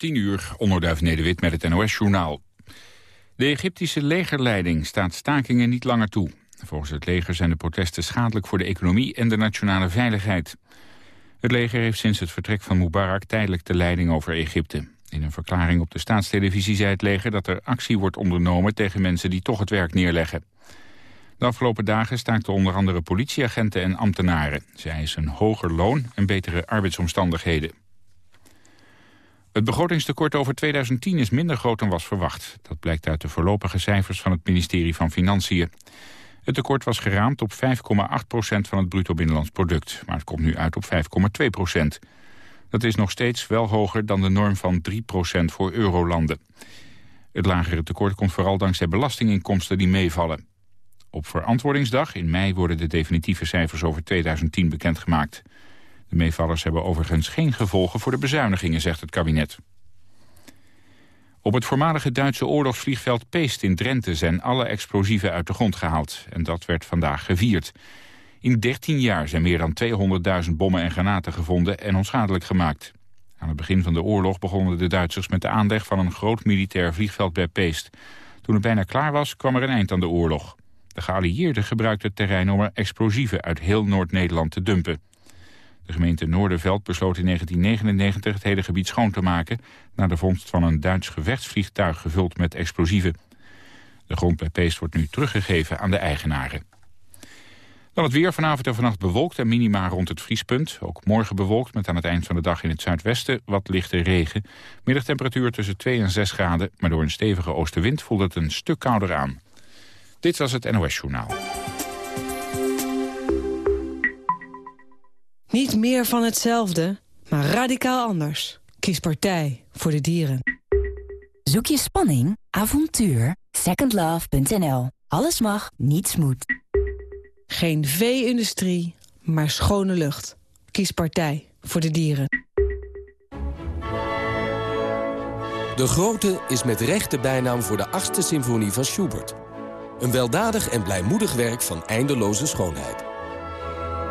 10 uur, onderduif Nederwit met het NOS-journaal. De Egyptische legerleiding staat stakingen niet langer toe. Volgens het leger zijn de protesten schadelijk voor de economie en de nationale veiligheid. Het leger heeft sinds het vertrek van Mubarak tijdelijk de leiding over Egypte. In een verklaring op de staatstelevisie zei het leger dat er actie wordt ondernomen tegen mensen die toch het werk neerleggen. De afgelopen dagen staakten onder andere politieagenten en ambtenaren. Zij eisen een hoger loon en betere arbeidsomstandigheden. Het begrotingstekort over 2010 is minder groot dan was verwacht. Dat blijkt uit de voorlopige cijfers van het ministerie van Financiën. Het tekort was geraamd op 5,8% van het bruto binnenlands product. Maar het komt nu uit op 5,2% Dat is nog steeds wel hoger dan de norm van 3% voor eurolanden. Het lagere tekort komt vooral dankzij belastinginkomsten die meevallen. Op Verantwoordingsdag in mei worden de definitieve cijfers over 2010 bekendgemaakt. De meevallers hebben overigens geen gevolgen voor de bezuinigingen, zegt het kabinet. Op het voormalige Duitse oorlogsvliegveld Peest in Drenthe zijn alle explosieven uit de grond gehaald. En dat werd vandaag gevierd. In 13 jaar zijn meer dan 200.000 bommen en granaten gevonden en onschadelijk gemaakt. Aan het begin van de oorlog begonnen de Duitsers met de aanleg van een groot militair vliegveld bij Peest. Toen het bijna klaar was, kwam er een eind aan de oorlog. De geallieerden gebruikten het terrein om er explosieven uit heel Noord-Nederland te dumpen. De gemeente Noorderveld besloot in 1999 het hele gebied schoon te maken... na de vondst van een Duits gevechtsvliegtuig gevuld met explosieven. De grond bij Peest wordt nu teruggegeven aan de eigenaren. Dan het weer vanavond en vannacht bewolkt en minima rond het vriespunt. Ook morgen bewolkt met aan het eind van de dag in het zuidwesten wat lichte regen. Middagtemperatuur tussen 2 en 6 graden, maar door een stevige oostenwind voelt het een stuk kouder aan. Dit was het NOS Journaal. Niet meer van hetzelfde, maar radicaal anders. Kies partij voor de dieren. Zoek je spanning, avontuur? Secondlove.nl. Alles mag, niets moet. Geen vee-industrie, maar schone lucht. Kies partij voor de dieren. De Grote is met recht de bijnaam voor de achtste symfonie van Schubert. Een weldadig en blijmoedig werk van eindeloze schoonheid.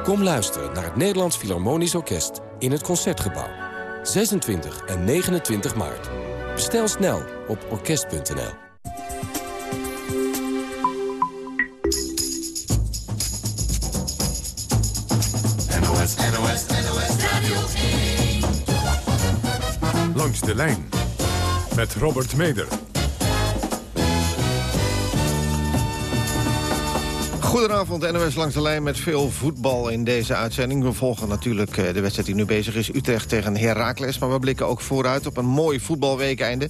Kom luisteren naar het Nederlands Philharmonisch Orkest in het Concertgebouw. 26 en 29 maart. Bestel snel op orkest.nl. NOS, NOS, NOS Radio 1. Langs de lijn met Robert Meder. Goedenavond, NOS langs de lijn met veel voetbal in deze uitzending. We volgen natuurlijk eh, de wedstrijd die nu bezig is. Utrecht tegen Heracles, maar we blikken ook vooruit op een mooi voetbalweekeinde.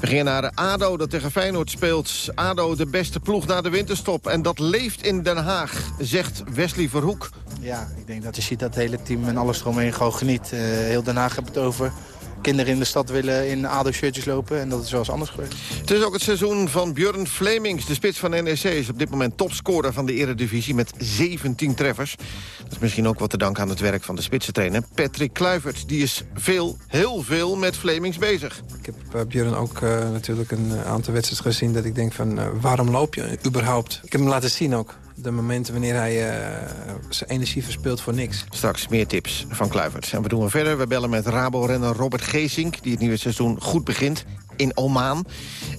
We gingen naar ADO dat tegen Feyenoord speelt. ADO de beste ploeg na de winterstop. En dat leeft in Den Haag, zegt Wesley Verhoek. Ja, ik denk dat je ziet dat het hele team en alles eromheen gewoon geniet. Uh, heel Den Haag heeft het over kinderen in de stad willen in ADO-shirtjes lopen. En dat is wel eens anders geweest. Het is ook het seizoen van Björn Flemings. De spits van NEC is op dit moment topscorer van de eredivisie met 17 treffers. Dat is misschien ook wat te danken aan het werk van de spitsentrainer Patrick Kluivert. Die is veel, heel veel met Flemings bezig. Ik heb uh, Björn ook uh, natuurlijk een aantal wedstrijden gezien... dat ik denk van, uh, waarom loop je überhaupt? Ik heb hem laten zien ook de momenten wanneer hij uh, zijn energie verspeelt voor niks. Straks meer tips van Kluivert. En we doen we verder. We bellen met Rabo-renner Robert Geesink... die het nieuwe seizoen goed begint in Oman.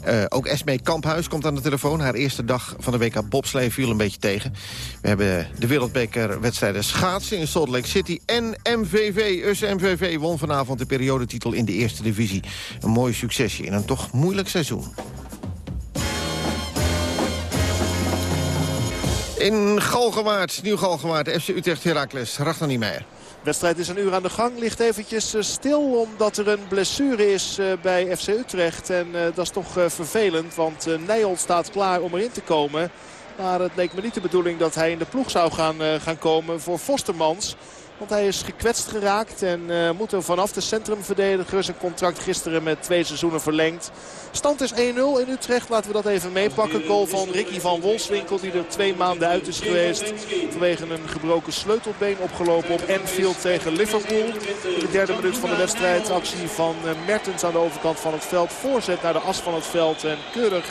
Uh, ook Esme Kamphuis komt aan de telefoon. Haar eerste dag van de WK bobslee viel een beetje tegen. We hebben de wereldbekerwedstrijden schaatsen in Salt Lake City. En MVV, US MVV won vanavond de periodetitel in de eerste divisie. Een mooi succesje in een toch moeilijk seizoen. In Galgenwaard, Nieuw Galgenwaard, FC Utrecht Heracles, Ragnar Niemeyer. De wedstrijd is een uur aan de gang. Ligt eventjes eh, stil omdat er een blessure is eh, bij FC Utrecht. En uh, dat is toch vervelend, want Nijl staat klaar om erin te komen. Maar het leek me niet de bedoeling dat hij in de ploeg zou gaan, gaan komen voor Vostermans. Want hij is gekwetst geraakt en uh, moet er vanaf de centrumverdediger zijn contract gisteren met twee seizoenen verlengd. Stand is 1-0 in Utrecht. Laten we dat even meepakken. Goal van Ricky van Wolfswinkel die er twee maanden uit is geweest. Vanwege een gebroken sleutelbeen opgelopen op Anfield tegen Liverpool. In de derde minuut van de wedstrijd actie van uh, Mertens aan de overkant van het veld. Voorzet naar de as van het veld en keurig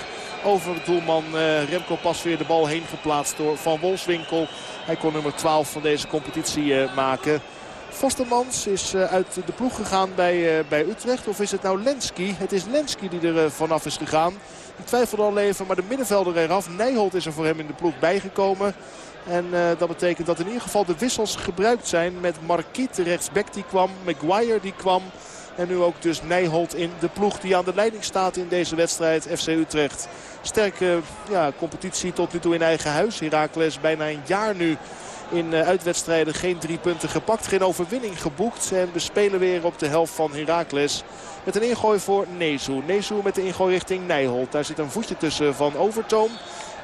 over doelman uh, Remco pas weer de bal heen geplaatst door Van Wolfswinkel. Hij kon nummer 12 van deze competitie uh, maken. Vostermans is uit de ploeg gegaan bij, bij Utrecht. Of is het nou Lenski? Het is Lenski die er vanaf is gegaan. Ik twijfelde al even, maar de middenvelder eraf. Nijholt is er voor hem in de ploeg bijgekomen. En dat betekent dat in ieder geval de wissels gebruikt zijn met Marquiet, de rechtsback die kwam, Maguire die kwam. En nu ook dus Nijholt in de ploeg die aan de leiding staat in deze wedstrijd. FC Utrecht. Sterke ja, competitie tot nu toe in eigen huis. Heracles bijna een jaar nu in uh, uitwedstrijden geen drie punten gepakt. Geen overwinning geboekt. En we spelen weer op de helft van Heracles. Met een ingooi voor Nezu. Nezu met de ingooi richting Nijholt. Daar zit een voetje tussen van Overtoom.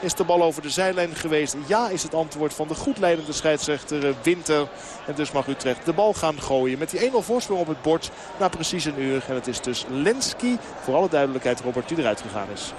Is de bal over de zijlijn geweest? Ja, is het antwoord van de goed leidende scheidsrechter eh, Winter. En dus mag Utrecht de bal gaan gooien. Met die 1-0 voorsprong op het bord na precies een uur. En het is dus Lenski, voor alle duidelijkheid Robert, die eruit gegaan is.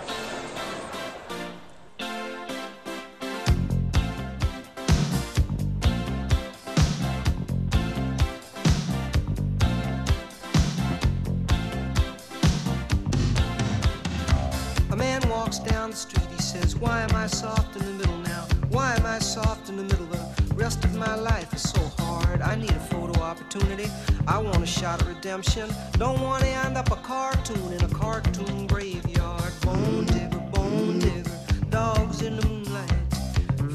Redemption. Don't want to end up a cartoon in a cartoon graveyard. Bone digger, bone digger, dogs in the moonlight.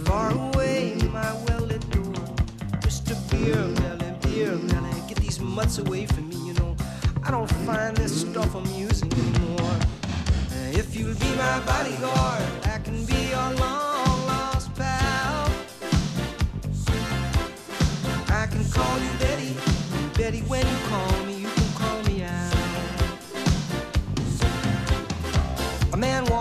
Far away, my well lit door. Mr. Beer Melly, Beer Melly, get these mutts away from me, you know. I don't find this stuff amusing anymore. If you'll be my bodyguard, I can be your long lost pal. I can call you Betty, Betty, when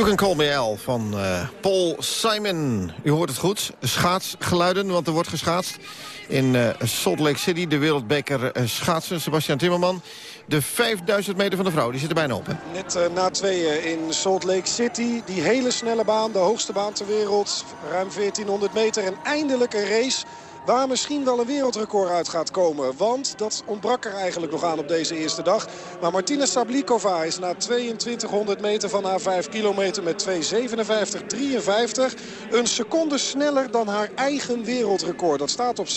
You Can Call Me Al van eh, Paul Simon. U hoort het goed, schaatsgeluiden, want er wordt geschaatst in eh, Salt Lake City. De wereldbeker eh, schaatsen, Sebastian Timmerman. De 5000 meter van de vrouw, die zit er bijna op. Net na tweeën in Salt Lake City. Die hele snelle baan, de hoogste baan ter wereld. Ruim 1400 meter en eindelijk een race waar misschien wel een wereldrecord uit gaat komen. Want dat ontbrak er eigenlijk nog aan op deze eerste dag. Maar Martina Sablikova is na 2200 meter van haar 5 kilometer met 2.57.53... een seconde sneller dan haar eigen wereldrecord. Dat staat op 6.45.61.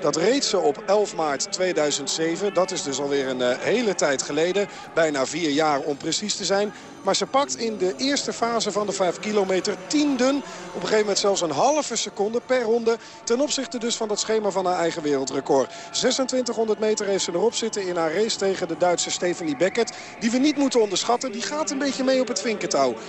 Dat reed ze op 11 maart 2007. Dat is dus alweer een eh, hele tijd geleden. Bijna vier jaar om precies te zijn. Maar ze pakt in de eerste fase van de 5 kilometer tienden. Op een gegeven moment zelfs een halve seconde per ronde. Ten opzichte dus van dat schema van haar eigen wereldrecord. 2600 meter heeft ze erop zitten in haar race tegen de Duitse Stephanie Beckett. Die we niet moeten onderschatten. Die gaat een beetje mee op het vinkentouw. 3.29.37.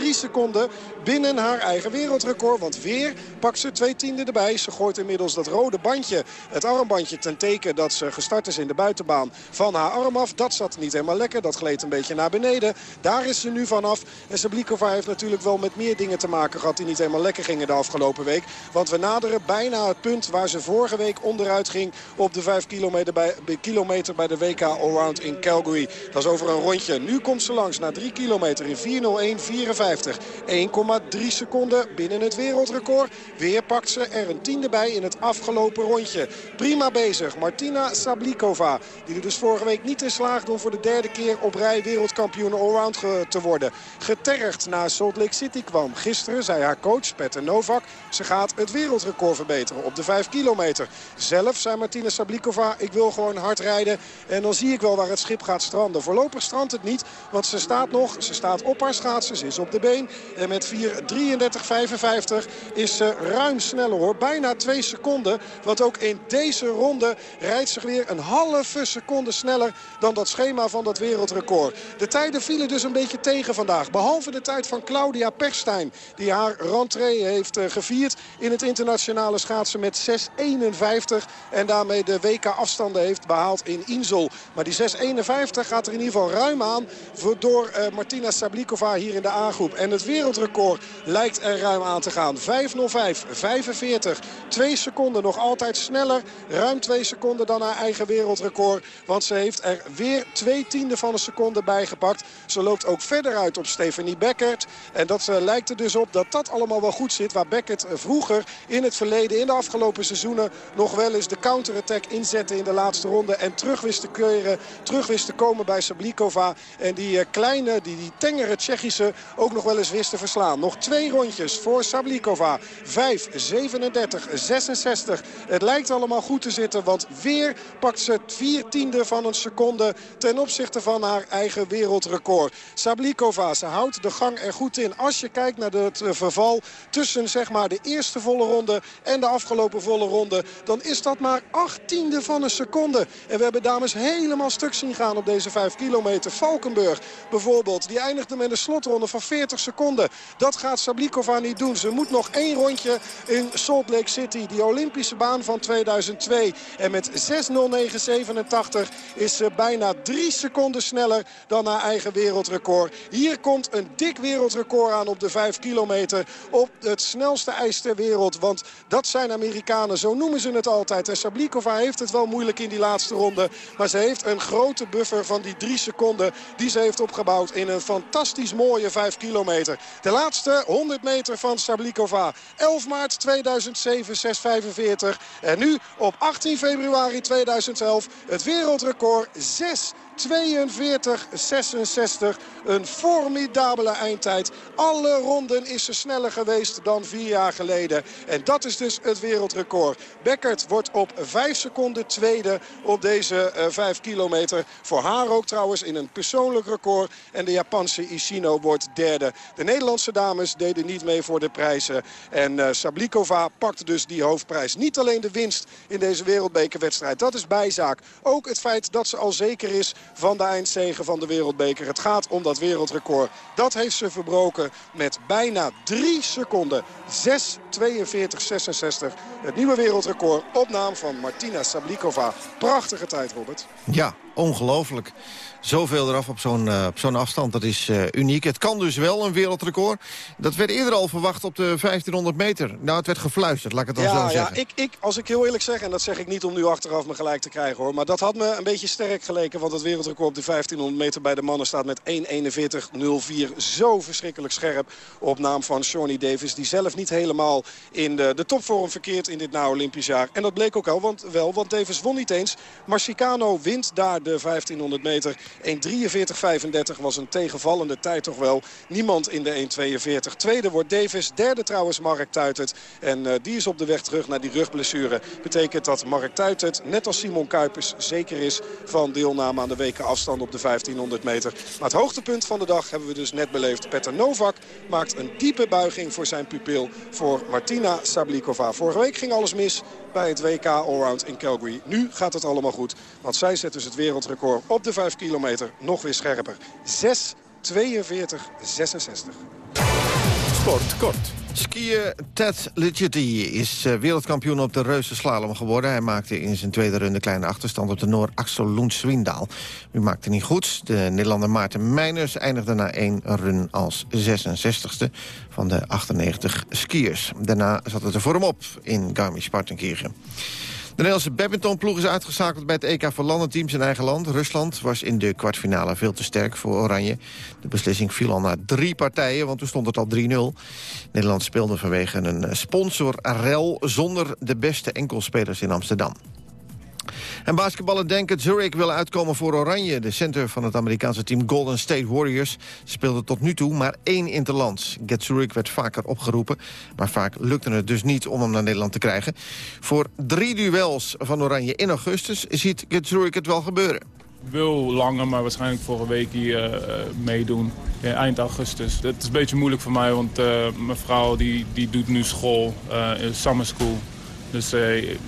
1,3 seconden binnen haar eigen wereldrecord. Want weer pakt ze twee tienden erbij. Ze gooit inmiddels dat rode bandje, het armbandje ten teken dat ze gestart is in de buitenbaan van haar arm af. Dat zat niet helemaal lekker. Dat gleed een beetje naar beneden. Daar is ze nu vanaf. En Sablikova heeft natuurlijk wel met meer dingen te maken gehad die niet helemaal lekker gingen de afgelopen week. Want we naderen bijna het punt waar ze vorige week onderuit ging op de 5 kilometer bij, kilometer bij de WK Allround in Calgary. Dat is over een rondje. Nu komt ze langs na 3 kilometer in 4.01.54. 1,3 seconden binnen het wereldrecord. Weer pakt ze er een tiende bij in het afgelopen rondje. Prima bezig. Martina Sablikova. Die er dus vorige week niet in slaagde om voor de derde keer op rij wereldkampioen allround te worden. Getergd naar Salt Lake City kwam. Gisteren zei haar coach Petter Novak... ze gaat het wereldrecord verbeteren op de 5 kilometer. Zelf zei Martina Sablikova, ik wil gewoon hard rijden... en dan zie ik wel waar het schip gaat stranden. Voorlopig strandt het niet, want ze staat nog. Ze staat op haar schaatsen, ze is op de been. En met 4.33.55 is ze ruim sneller hoor. Bijna 2 seconden. Want ook in deze ronde rijdt ze weer een halve seconde sneller... dan dat schema van dat wereldrecord. De tijden vielen dus een beetje tegen vandaag. Behalve de tijd van Claudia Perstijn. Die haar rentree heeft uh, gevierd in het internationale schaatsen met 6.51. En daarmee de WK-afstanden heeft behaald in Insel. Maar die 6.51 gaat er in ieder geval ruim aan door uh, Martina Sablikova hier in de A-groep. En het wereldrecord lijkt er ruim aan te gaan. 5.05, 45, 2 seconden nog altijd sneller. Ruim 2 seconden dan haar eigen wereldrecord. Want ze heeft er weer twee tiende van een seconde bijgepakt. Ze loopt ook verder uit op Stephanie Beckert. En dat uh, lijkt er dus op dat dat allemaal wel goed zit. Waar Beckert uh, vroeger in het verleden, in de afgelopen seizoenen... nog wel eens de counterattack inzette in de laatste ronde. En terug wist te keuren, terug wist te komen bij Sablikova. En die uh, kleine, die, die tengere Tsjechische ook nog wel eens wist te verslaan. Nog twee rondjes voor Sablikova. 5, 37, 66. Het lijkt allemaal goed te zitten, want weer pakt ze het vier tiende van een seconde ten opzichte van haar eigen wereldrecord. Sablikova, ze houdt de gang er goed in. Als je kijkt naar het verval tussen zeg maar, de eerste volle ronde en de afgelopen volle ronde... dan is dat maar acht tiende van een seconde. En we hebben dames helemaal stuk zien gaan op deze 5 kilometer. Valkenburg bijvoorbeeld, die eindigde met een slotronde van 40 seconden. Dat gaat Sablikova niet doen. Ze moet nog één rondje in Salt Lake City, die Olympische baan van 2002. En met 6.09.87 is ze bijna drie seconden sneller dan haar eigen wereldrecord. Hier komt een dik wereldrecord aan op de 5 kilometer. Op het snelste ijs ter wereld. Want dat zijn Amerikanen, zo noemen ze het altijd. En Sablikova heeft het wel moeilijk in die laatste ronde. Maar ze heeft een grote buffer van die drie seconden die ze heeft opgebouwd in een fantastisch mooie 5 kilometer. De laatste 100 meter van Sablikova. 11 maart 2007, 6.45. En nu op 18 februari 2011 het wereldrecord 6 42-66. Een formidabele eindtijd. Alle ronden is ze sneller geweest dan vier jaar geleden. En dat is dus het wereldrecord. Beckert wordt op 5 seconden tweede op deze uh, 5 kilometer. Voor haar ook trouwens in een persoonlijk record. En de Japanse Ishino wordt derde. De Nederlandse dames deden niet mee voor de prijzen. En uh, Sablikova pakt dus die hoofdprijs. Niet alleen de winst in deze wereldbekerwedstrijd. Dat is bijzaak. Ook het feit dat ze al zeker is van de eindzegen van de wereldbeker. Het gaat om dat wereldrecord. Dat heeft ze verbroken met bijna 3 seconden. 6, 42, 66. Het nieuwe wereldrecord op naam van Martina Sablikova. Prachtige tijd, Robert. Ja, ongelooflijk. Zoveel eraf op zo'n uh, zo'n afstand, dat is uh, uniek. Het kan dus wel een wereldrecord. Dat werd eerder al verwacht op de 1500 meter. Nou, het werd gefluisterd, laat ik het dan ja, zo zeggen. Ja, ik, ik, als ik heel eerlijk zeg, en dat zeg ik niet om nu achteraf me gelijk te krijgen hoor. Maar dat had me een beetje sterk geleken. Want het wereldrecord op de 1500 meter bij de mannen staat met 1.41.04. Zo verschrikkelijk scherp op naam van Shawnee Davis. Die zelf niet helemaal in de, de topvorm verkeert in dit na Olympisch jaar. En dat bleek ook al, want, wel, want Davis won niet eens. Marcicano wint daar de 1500 meter. 1.43.35 was een tegenvallende tijd toch wel. Niemand in de 1.42. Tweede wordt Davis. Derde trouwens Mark Tuitert. En uh, die is op de weg terug naar die rugblessure. Betekent dat Mark Tuitert, net als Simon Kuipers, zeker is van deelname aan de weken afstand op de 1500 meter. Maar het hoogtepunt van de dag hebben we dus net beleefd. Petter Novak maakt een diepe buiging voor zijn pupil voor Martina Sablikova. Vorige week ging alles mis bij het WK Allround in Calgary. Nu gaat het allemaal goed, want zij zet dus het wereldrecord op de 5 kilometer nog weer scherper. 6, 42, 66. Sport kort. Skier Ted Ligeti is uh, wereldkampioen op de reuzenslalom geworden. Hij maakte in zijn tweede runde kleine achterstand op de Noor Axel Lund Swindaal. U maakte niet goed. De Nederlander Maarten Meiners eindigde na één run als 66ste van de 98 skiers. Daarna zat het er voor hem op in Garmisch-Partenkirchen. De Nederlandse badmintonploeg is uitgeschakeld bij het EK voor landenteams in eigen land. Rusland was in de kwartfinale veel te sterk voor Oranje. De beslissing viel al na drie partijen, want toen stond het al 3-0. Nederland speelde vanwege een sponsorrel zonder de beste enkelspelers in Amsterdam. En basketballer Denke Zurich wil uitkomen voor Oranje. De center van het Amerikaanse team Golden State Warriors speelde tot nu toe maar één interlands. Get Zurich werd vaker opgeroepen, maar vaak lukte het dus niet om hem naar Nederland te krijgen. Voor drie duels van Oranje in augustus ziet Get Zurich het wel gebeuren wil langer, maar waarschijnlijk een week hier uh, meedoen. Eind augustus. Het is een beetje moeilijk voor mij, want uh, mijn vrouw die, die doet nu school, uh, summer school. Dus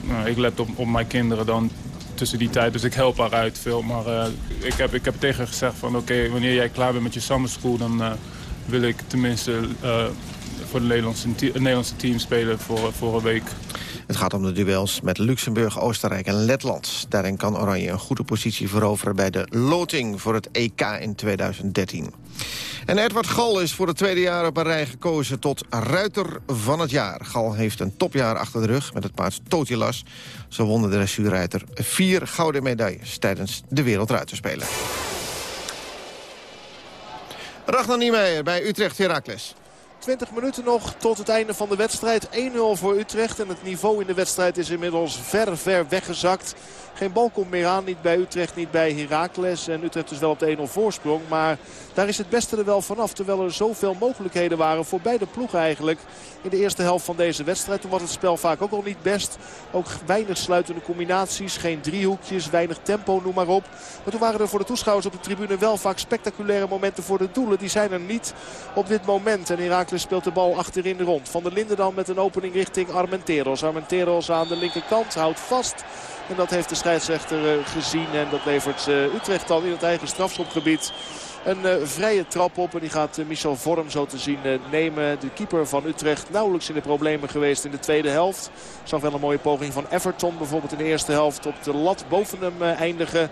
nou, ik let op, mijn kinderen dan tussen die tijd. Dus ik help haar uit veel. Maar ik, heb, ik heb tegen haar gezegd van oké, wanneer jij klaar bent met je summer school... dan wil ik tenminste voor het Nederlandse, Nederlandse team spelen voor, voor een week. Het gaat om de duels met Luxemburg, Oostenrijk en Letland. Daarin kan Oranje een goede positie veroveren bij de loting voor het EK in 2013. En Edward Gal is voor het tweede jaar op een rij gekozen tot ruiter van het jaar. Gal heeft een topjaar achter de rug met het paard Totilas. Zo won de dressuurruiter vier gouden medailles tijdens de Wereldruiterspelen. Ragnar Niemeyer bij Utrecht Heracles. 20 minuten nog tot het einde van de wedstrijd. 1-0 voor Utrecht en het niveau in de wedstrijd is inmiddels ver, ver weggezakt. Geen bal komt meer aan, niet bij Utrecht, niet bij Heracles. En Utrecht is wel op de 1-0 voorsprong. Maar daar is het beste er wel vanaf. Terwijl er zoveel mogelijkheden waren voor beide ploegen eigenlijk. In de eerste helft van deze wedstrijd. Toen was het spel vaak ook al niet best. Ook weinig sluitende combinaties. Geen driehoekjes, weinig tempo, noem maar op. Maar toen waren er voor de toeschouwers op de tribune wel vaak spectaculaire momenten voor de doelen. Die zijn er niet op dit moment. En Heracles speelt de bal achterin rond. Van der Linden dan met een opening richting Armenteros. Armenteros aan de linkerkant houdt vast. En dat heeft de scheidsrechter eh, gezien. En dat levert eh, Utrecht dan in het eigen strafschopgebied een uh, vrije trap op. En die gaat Michel Vorm zo te zien nemen. De keeper van Utrecht nauwelijks in de problemen geweest in de tweede helft. Zag wel een mooie poging van Everton bijvoorbeeld in de eerste helft op de lat boven hem eindigen.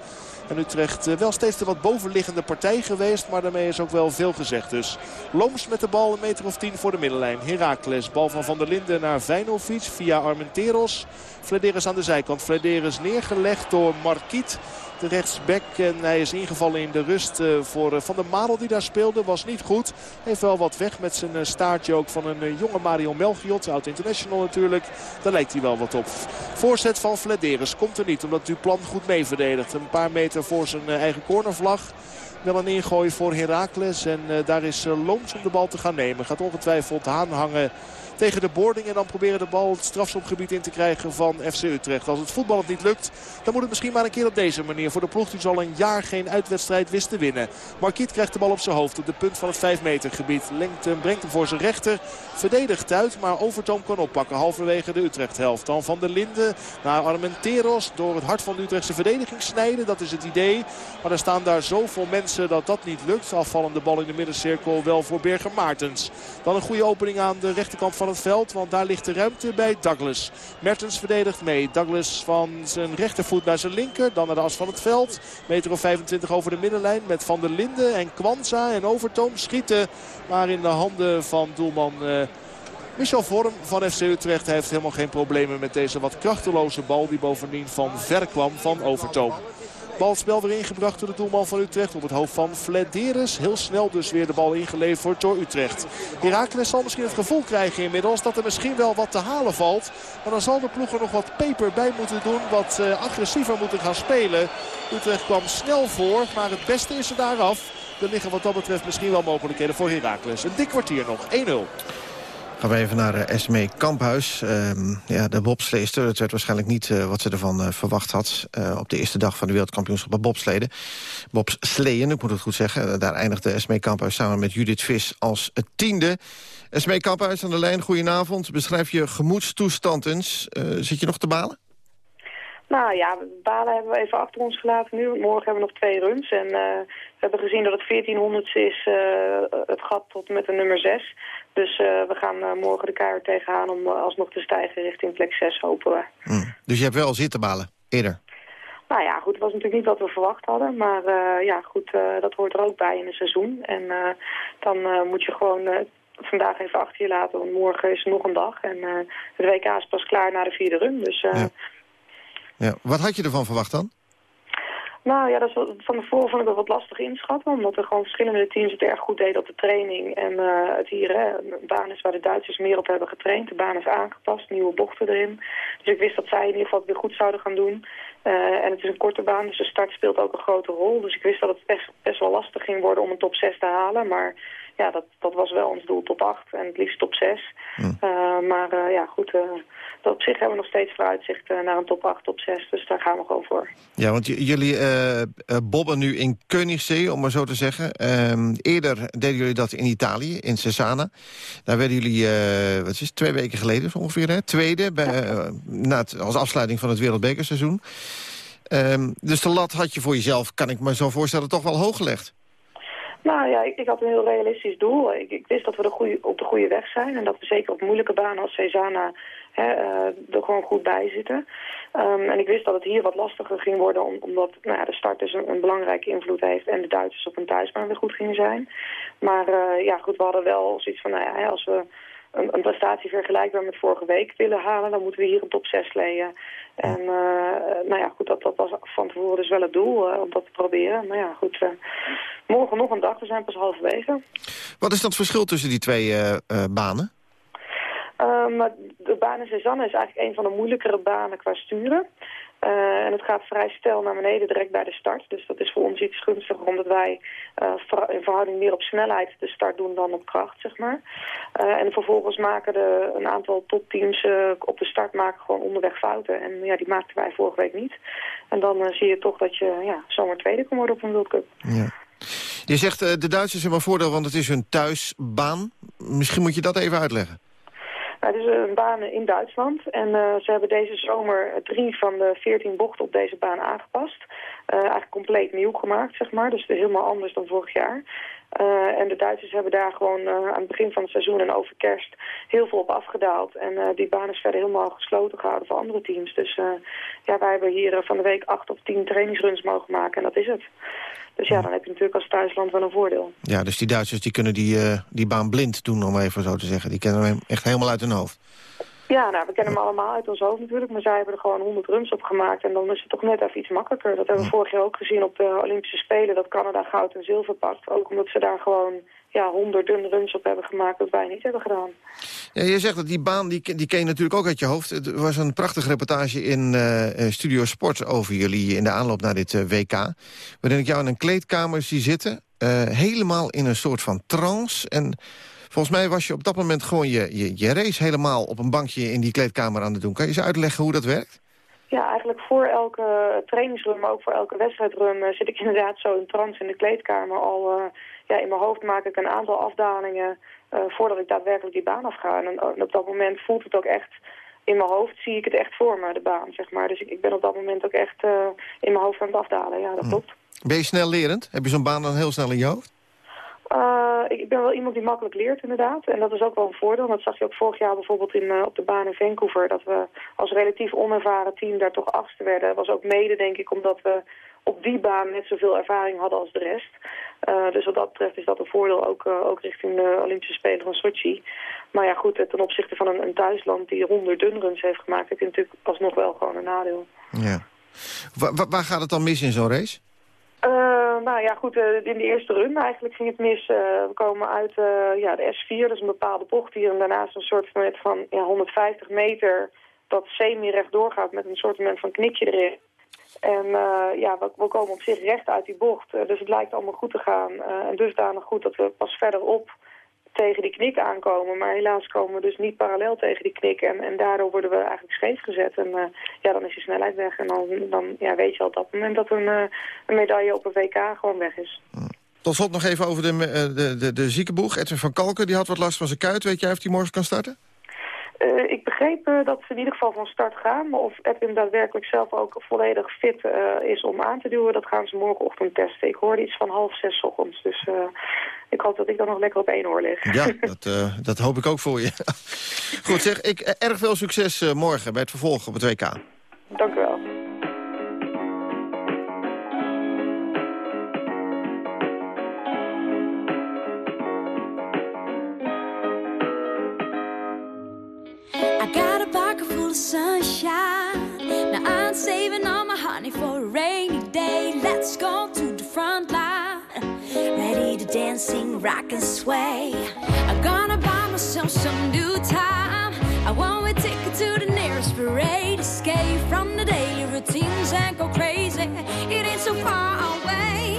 En Utrecht eh, wel steeds de wat bovenliggende partij geweest. Maar daarmee is ook wel veel gezegd. Dus Looms met de bal een meter of tien voor de middenlijn. Heracles, bal van Van der Linden naar Vijnovic via Armenteros. Flederis aan de zijkant. Flederis neergelegd door Marquiet de rechtsback. En hij is ingevallen in de rust eh, voor eh, Van der Marel die daar speelde. Was niet goed. Heeft wel wat weg met zijn staartje ook van een jonge Mario Melchiot. Oud international natuurlijk. Daar lijkt hij wel wat op. Voorzet van Flederis komt er niet omdat Duplan goed mee verdedigt. Een paar meter voor zijn eh, eigen cornervlag. Wel een ingooi voor Heracles. En daar is Looms om de bal te gaan nemen. Gaat ongetwijfeld aanhangen tegen de boarding. En dan proberen de bal het strafschopgebied in te krijgen van FC Utrecht. Als het voetbal het niet lukt, dan moet het misschien maar een keer op deze manier. Voor de ploeg die al een jaar geen uitwedstrijd wist te winnen. Marquiet krijgt de bal op zijn hoofd op de punt van het 5 meter gebied. Lengt hem, brengt hem voor zijn rechter. Verdedigt uit, maar Overtoom kan oppakken. Halverwege de Utrecht helft. Dan van der Linden naar Armenteros. Door het hart van de Utrechtse verdediging snijden. Dat is het idee. Maar er staan daar zoveel mensen dat dat niet lukt. Afvallende bal in de middencirkel wel voor Berger Maartens. Dan een goede opening aan de rechterkant van veld. Want daar ligt de ruimte bij Douglas. Mertens verdedigt mee. Douglas van zijn rechtervoet naar zijn linker. Dan naar de as van het veld. Meter of 25 over de middenlijn. Met Van der Linden en Kwanza en Overtoom schieten. Maar in de handen van doelman... Uh, Michel Vorm van FC Utrecht heeft helemaal geen problemen met deze wat krachteloze bal die bovendien van ver kwam van Overtoom. Balspel weer ingebracht door de doelman van Utrecht op het hoofd van Flederis. Heel snel dus weer de bal ingeleverd door Utrecht. Herakles zal misschien het gevoel krijgen inmiddels dat er misschien wel wat te halen valt. Maar dan zal de ploeg er nog wat peper bij moeten doen. Wat uh, agressiever moeten gaan spelen. Utrecht kwam snel voor, maar het beste is er daar af. Er liggen wat dat betreft misschien wel mogelijkheden voor Herakles. Een dik kwartier nog, 1-0. Gaan we even naar uh, Esmee Kamphuis. Uh, ja, de bobsleester. Het werd waarschijnlijk niet uh, wat ze ervan uh, verwacht had... op de eerste dag van de wereldkampioenschap bij bobsleden. Bobsleeën, ik moet het goed zeggen. daar eindigde Esmee Kamphuis samen met Judith Vis als het tiende. Esmee Kamphuis aan de lijn, goedenavond. Beschrijf je gemoedstoestand eens. zit je nog te balen? Nou ja, balen hebben we even achter ons gelaten nu. Morgen hebben we nog twee runs. En we hebben gezien dat het 1400 is, het gat tot met de nummer 6... Dus uh, we gaan uh, morgen de keihard tegenaan om uh, alsnog te stijgen richting plek 6, hopen we. Mm. Dus je hebt wel zitten balen, eerder? Nou ja, goed, het was natuurlijk niet wat we verwacht hadden. Maar ja, goed, dat hoort er ook bij in een seizoen. En dan moet je gewoon vandaag even achter je laten, want morgen is er nog een dag. En het WK is pas klaar na de vierde run, dus... Ja. ja. Wat had je ervan verwacht dan? Nou ja, dat is, van tevoren vond ik dat wat lastig inschatten. Omdat er gewoon verschillende teams het erg goed deden op de training. En uh, het hier hè, een baan is waar de Duitsers meer op hebben getraind. De baan is aangepast, nieuwe bochten erin. Dus ik wist dat zij in ieder geval het weer goed zouden gaan doen. Eh, en het is een korte baan, dus de start speelt ook een grote rol. Dus ik wist dat het best, best wel lastig ging worden om een top 6 te halen. Maar ja, dat, dat was wel ons doel, top 8 en het liefst top 6. maar uh, ja, goed, dat op zich hebben we nog steeds vooruitzicht naar een top 8, top 6. Dus daar gaan we gewoon voor. Ja, want jullie bobben nu in Koningszee, om maar zo te zeggen. Ehm, eerder deden jullie dat in Italië, in Cesana. Daar werden jullie, wat is het, twee weken geleden ongeveer, hè? tweede... Bij, na het, als afsluiting van het wereldbekerseizoen. Um, dus de lat had je voor jezelf, kan ik me zo voorstellen, toch wel hoog gelegd. Nou ja, ik, had een heel realistisch doel. Ik, ik wist dat we op de goede weg zijn. En dat we zeker op moeilijke banen als Cezana hè, uh, er gewoon goed bij zitten. Um, en ik wist dat het hier wat lastiger ging worden... Om, omdat nou ja, de start dus een, een, belangrijke invloed heeft... en de Duitsers op een thuisbaan weer goed gingen zijn. Maar uh, ja, goed, we hadden wel zoiets van... Nou ja, als we een, een, prestatie vergelijkbaar met vorige week willen halen... dan moeten we hier een top 6 leien. En uh, nou ja, goed, dat, dat was van tevoren dus wel het doel uh, om dat te proberen. Maar ja, goed, uh, morgen nog een dag, we zijn pas halverwege. Wat is dat verschil tussen die twee banen? maar de baan in Cezanne is eigenlijk een van de moeilijkere banen qua sturen. Uh, en het gaat vrij stijl naar beneden direct bij de start. Dus dat is voor ons iets gunstiger omdat wij uh, in verhouding meer op snelheid de start doen dan op kracht, zeg maar. Uh, en vervolgens maken de, een aantal topteams op de start maken gewoon onderweg fouten. En ja, die maakten wij vorige week niet. En dan zie je toch dat je ja, zomaar tweede kan worden op een World Cup. Ja. Je zegt de Duitsers hebben een voordeel, want het is hun thuisbaan. Misschien moet je dat even uitleggen. Nou, is een baan in Duitsland en uh, ze hebben deze zomer drie van de veertien bochten op deze baan aangepast. Uh, eigenlijk compleet nieuw gemaakt, zeg maar. Dus helemaal anders dan vorig jaar. Uh, en de Duitsers hebben daar gewoon aan het begin van het seizoen en over kerst heel veel op afgedaald. En die baan is verder helemaal gesloten gehouden voor andere teams. Dus ja, wij hebben hier van de week acht of tien trainingsruns mogen maken en dat is het. Dus ja, dan heb je natuurlijk als thuisland wel een voordeel. Ja, dus die Duitsers die kunnen die, die baan blind doen, om even zo te zeggen. Die kennen hem echt helemaal uit hun hoofd. Ja, nou, we kennen hem allemaal uit ons hoofd natuurlijk. Maar zij hebben er gewoon 100 runs op gemaakt. En dan is het toch net even iets makkelijker. Dat hebben we vorig jaar ook gezien op de Olympische Spelen. Dat Canada goud en zilver pakt. Ook omdat ze daar gewoon ja, honderden runs op hebben gemaakt dat wij niet hebben gedaan. Ja, je zegt dat die baan, die, die ken je natuurlijk ook uit je hoofd. Er was een prachtige reportage in uh, Studio Sport over jullie in de aanloop naar dit uh, WK. Waarin ik jou in een kleedkamer zie zitten. Uh, helemaal in een soort van trance. En volgens mij was je op dat moment gewoon je, je, je race helemaal op een bankje in die kleedkamer aan het doen. Kan je eens uitleggen hoe dat werkt? Ja, eigenlijk voor elke trainingsrun, maar ook voor elke wedstrijdrun... zit ik inderdaad zo in trance in de kleedkamer al ja, in mijn hoofd maak ik een aantal afdalingen uh, voordat ik daadwerkelijk die baan afga. En, en, op dat moment voelt het ook echt, in mijn hoofd zie ik het echt voor me, de baan, zeg maar. Dus ik, ik ben op dat moment ook echt uh, in mijn hoofd aan het afdalen, ja, dat hm. klopt. Ben je snel lerend? Heb je zo'n baan dan heel snel in je hoofd? Uh, ik ben wel iemand die makkelijk leert, inderdaad. En dat is ook wel een voordeel. Dat zag je ook vorig jaar bijvoorbeeld in, uh, op de baan in Vancouver. Dat we als relatief onervaren team daar toch achtste werden. Dat was ook mede, denk ik, omdat we op die baan net zoveel ervaring hadden als de rest. Uh, dus wat dat betreft is dat een voordeel ook, ook richting de Olympische Spelen van Sochi. Maar ja goed, ten opzichte van een, een thuisland die honderd runs heeft gemaakt... heb je natuurlijk alsnog wel gewoon een nadeel. Ja. Waar gaat het dan mis in zo'n race? Uh, nou ja, goed, in de eerste run eigenlijk ging het mis. we komen uit ja, de S4, dat is een bepaalde bocht hier. En daarnaast een soort van, van ja, 150 meter dat semi-rechtdoor gaat met een soort van knikje erin. En ja, we, we, komen op zich recht uit die bocht. Dus het lijkt allemaal goed te gaan. En dusdanig goed dat we pas verderop tegen die knik aankomen. Maar helaas komen we dus niet parallel tegen die knik. En, en daardoor worden we eigenlijk scheef gezet. En ja, dan is je snelheid weg. En dan, dan ja, weet je al dat moment dat een, een medaille op een WK gewoon weg is. Tot slot nog even over de, de, de, de ziekenboeg. Edwin van Kalken die had wat last van zijn kuit. Weet jij of hij morgen kan starten? Uh, ik begreep uh, dat ze in ieder geval van start gaan. Maar of Edwin daadwerkelijk zelf ook volledig fit uh, is om aan te duwen... dat gaan ze morgenochtend testen. Ik hoorde iets van half zes ochtends. Dus ik hoop dat ik dan nog lekker op één oor lig. Ja, dat, dat hoop ik ook voor je. Goed zeg, ik, erg veel succes morgen bij het vervolg op het WK. Sunshine. Now I'm saving all my honey for a rainy day. Let's go to the front line. Ready to dance, sing, rock and sway. I'm gonna buy myself some new time. I want a ticket to the nearest parade. escape from the daily routines and go crazy. It ain't so far away.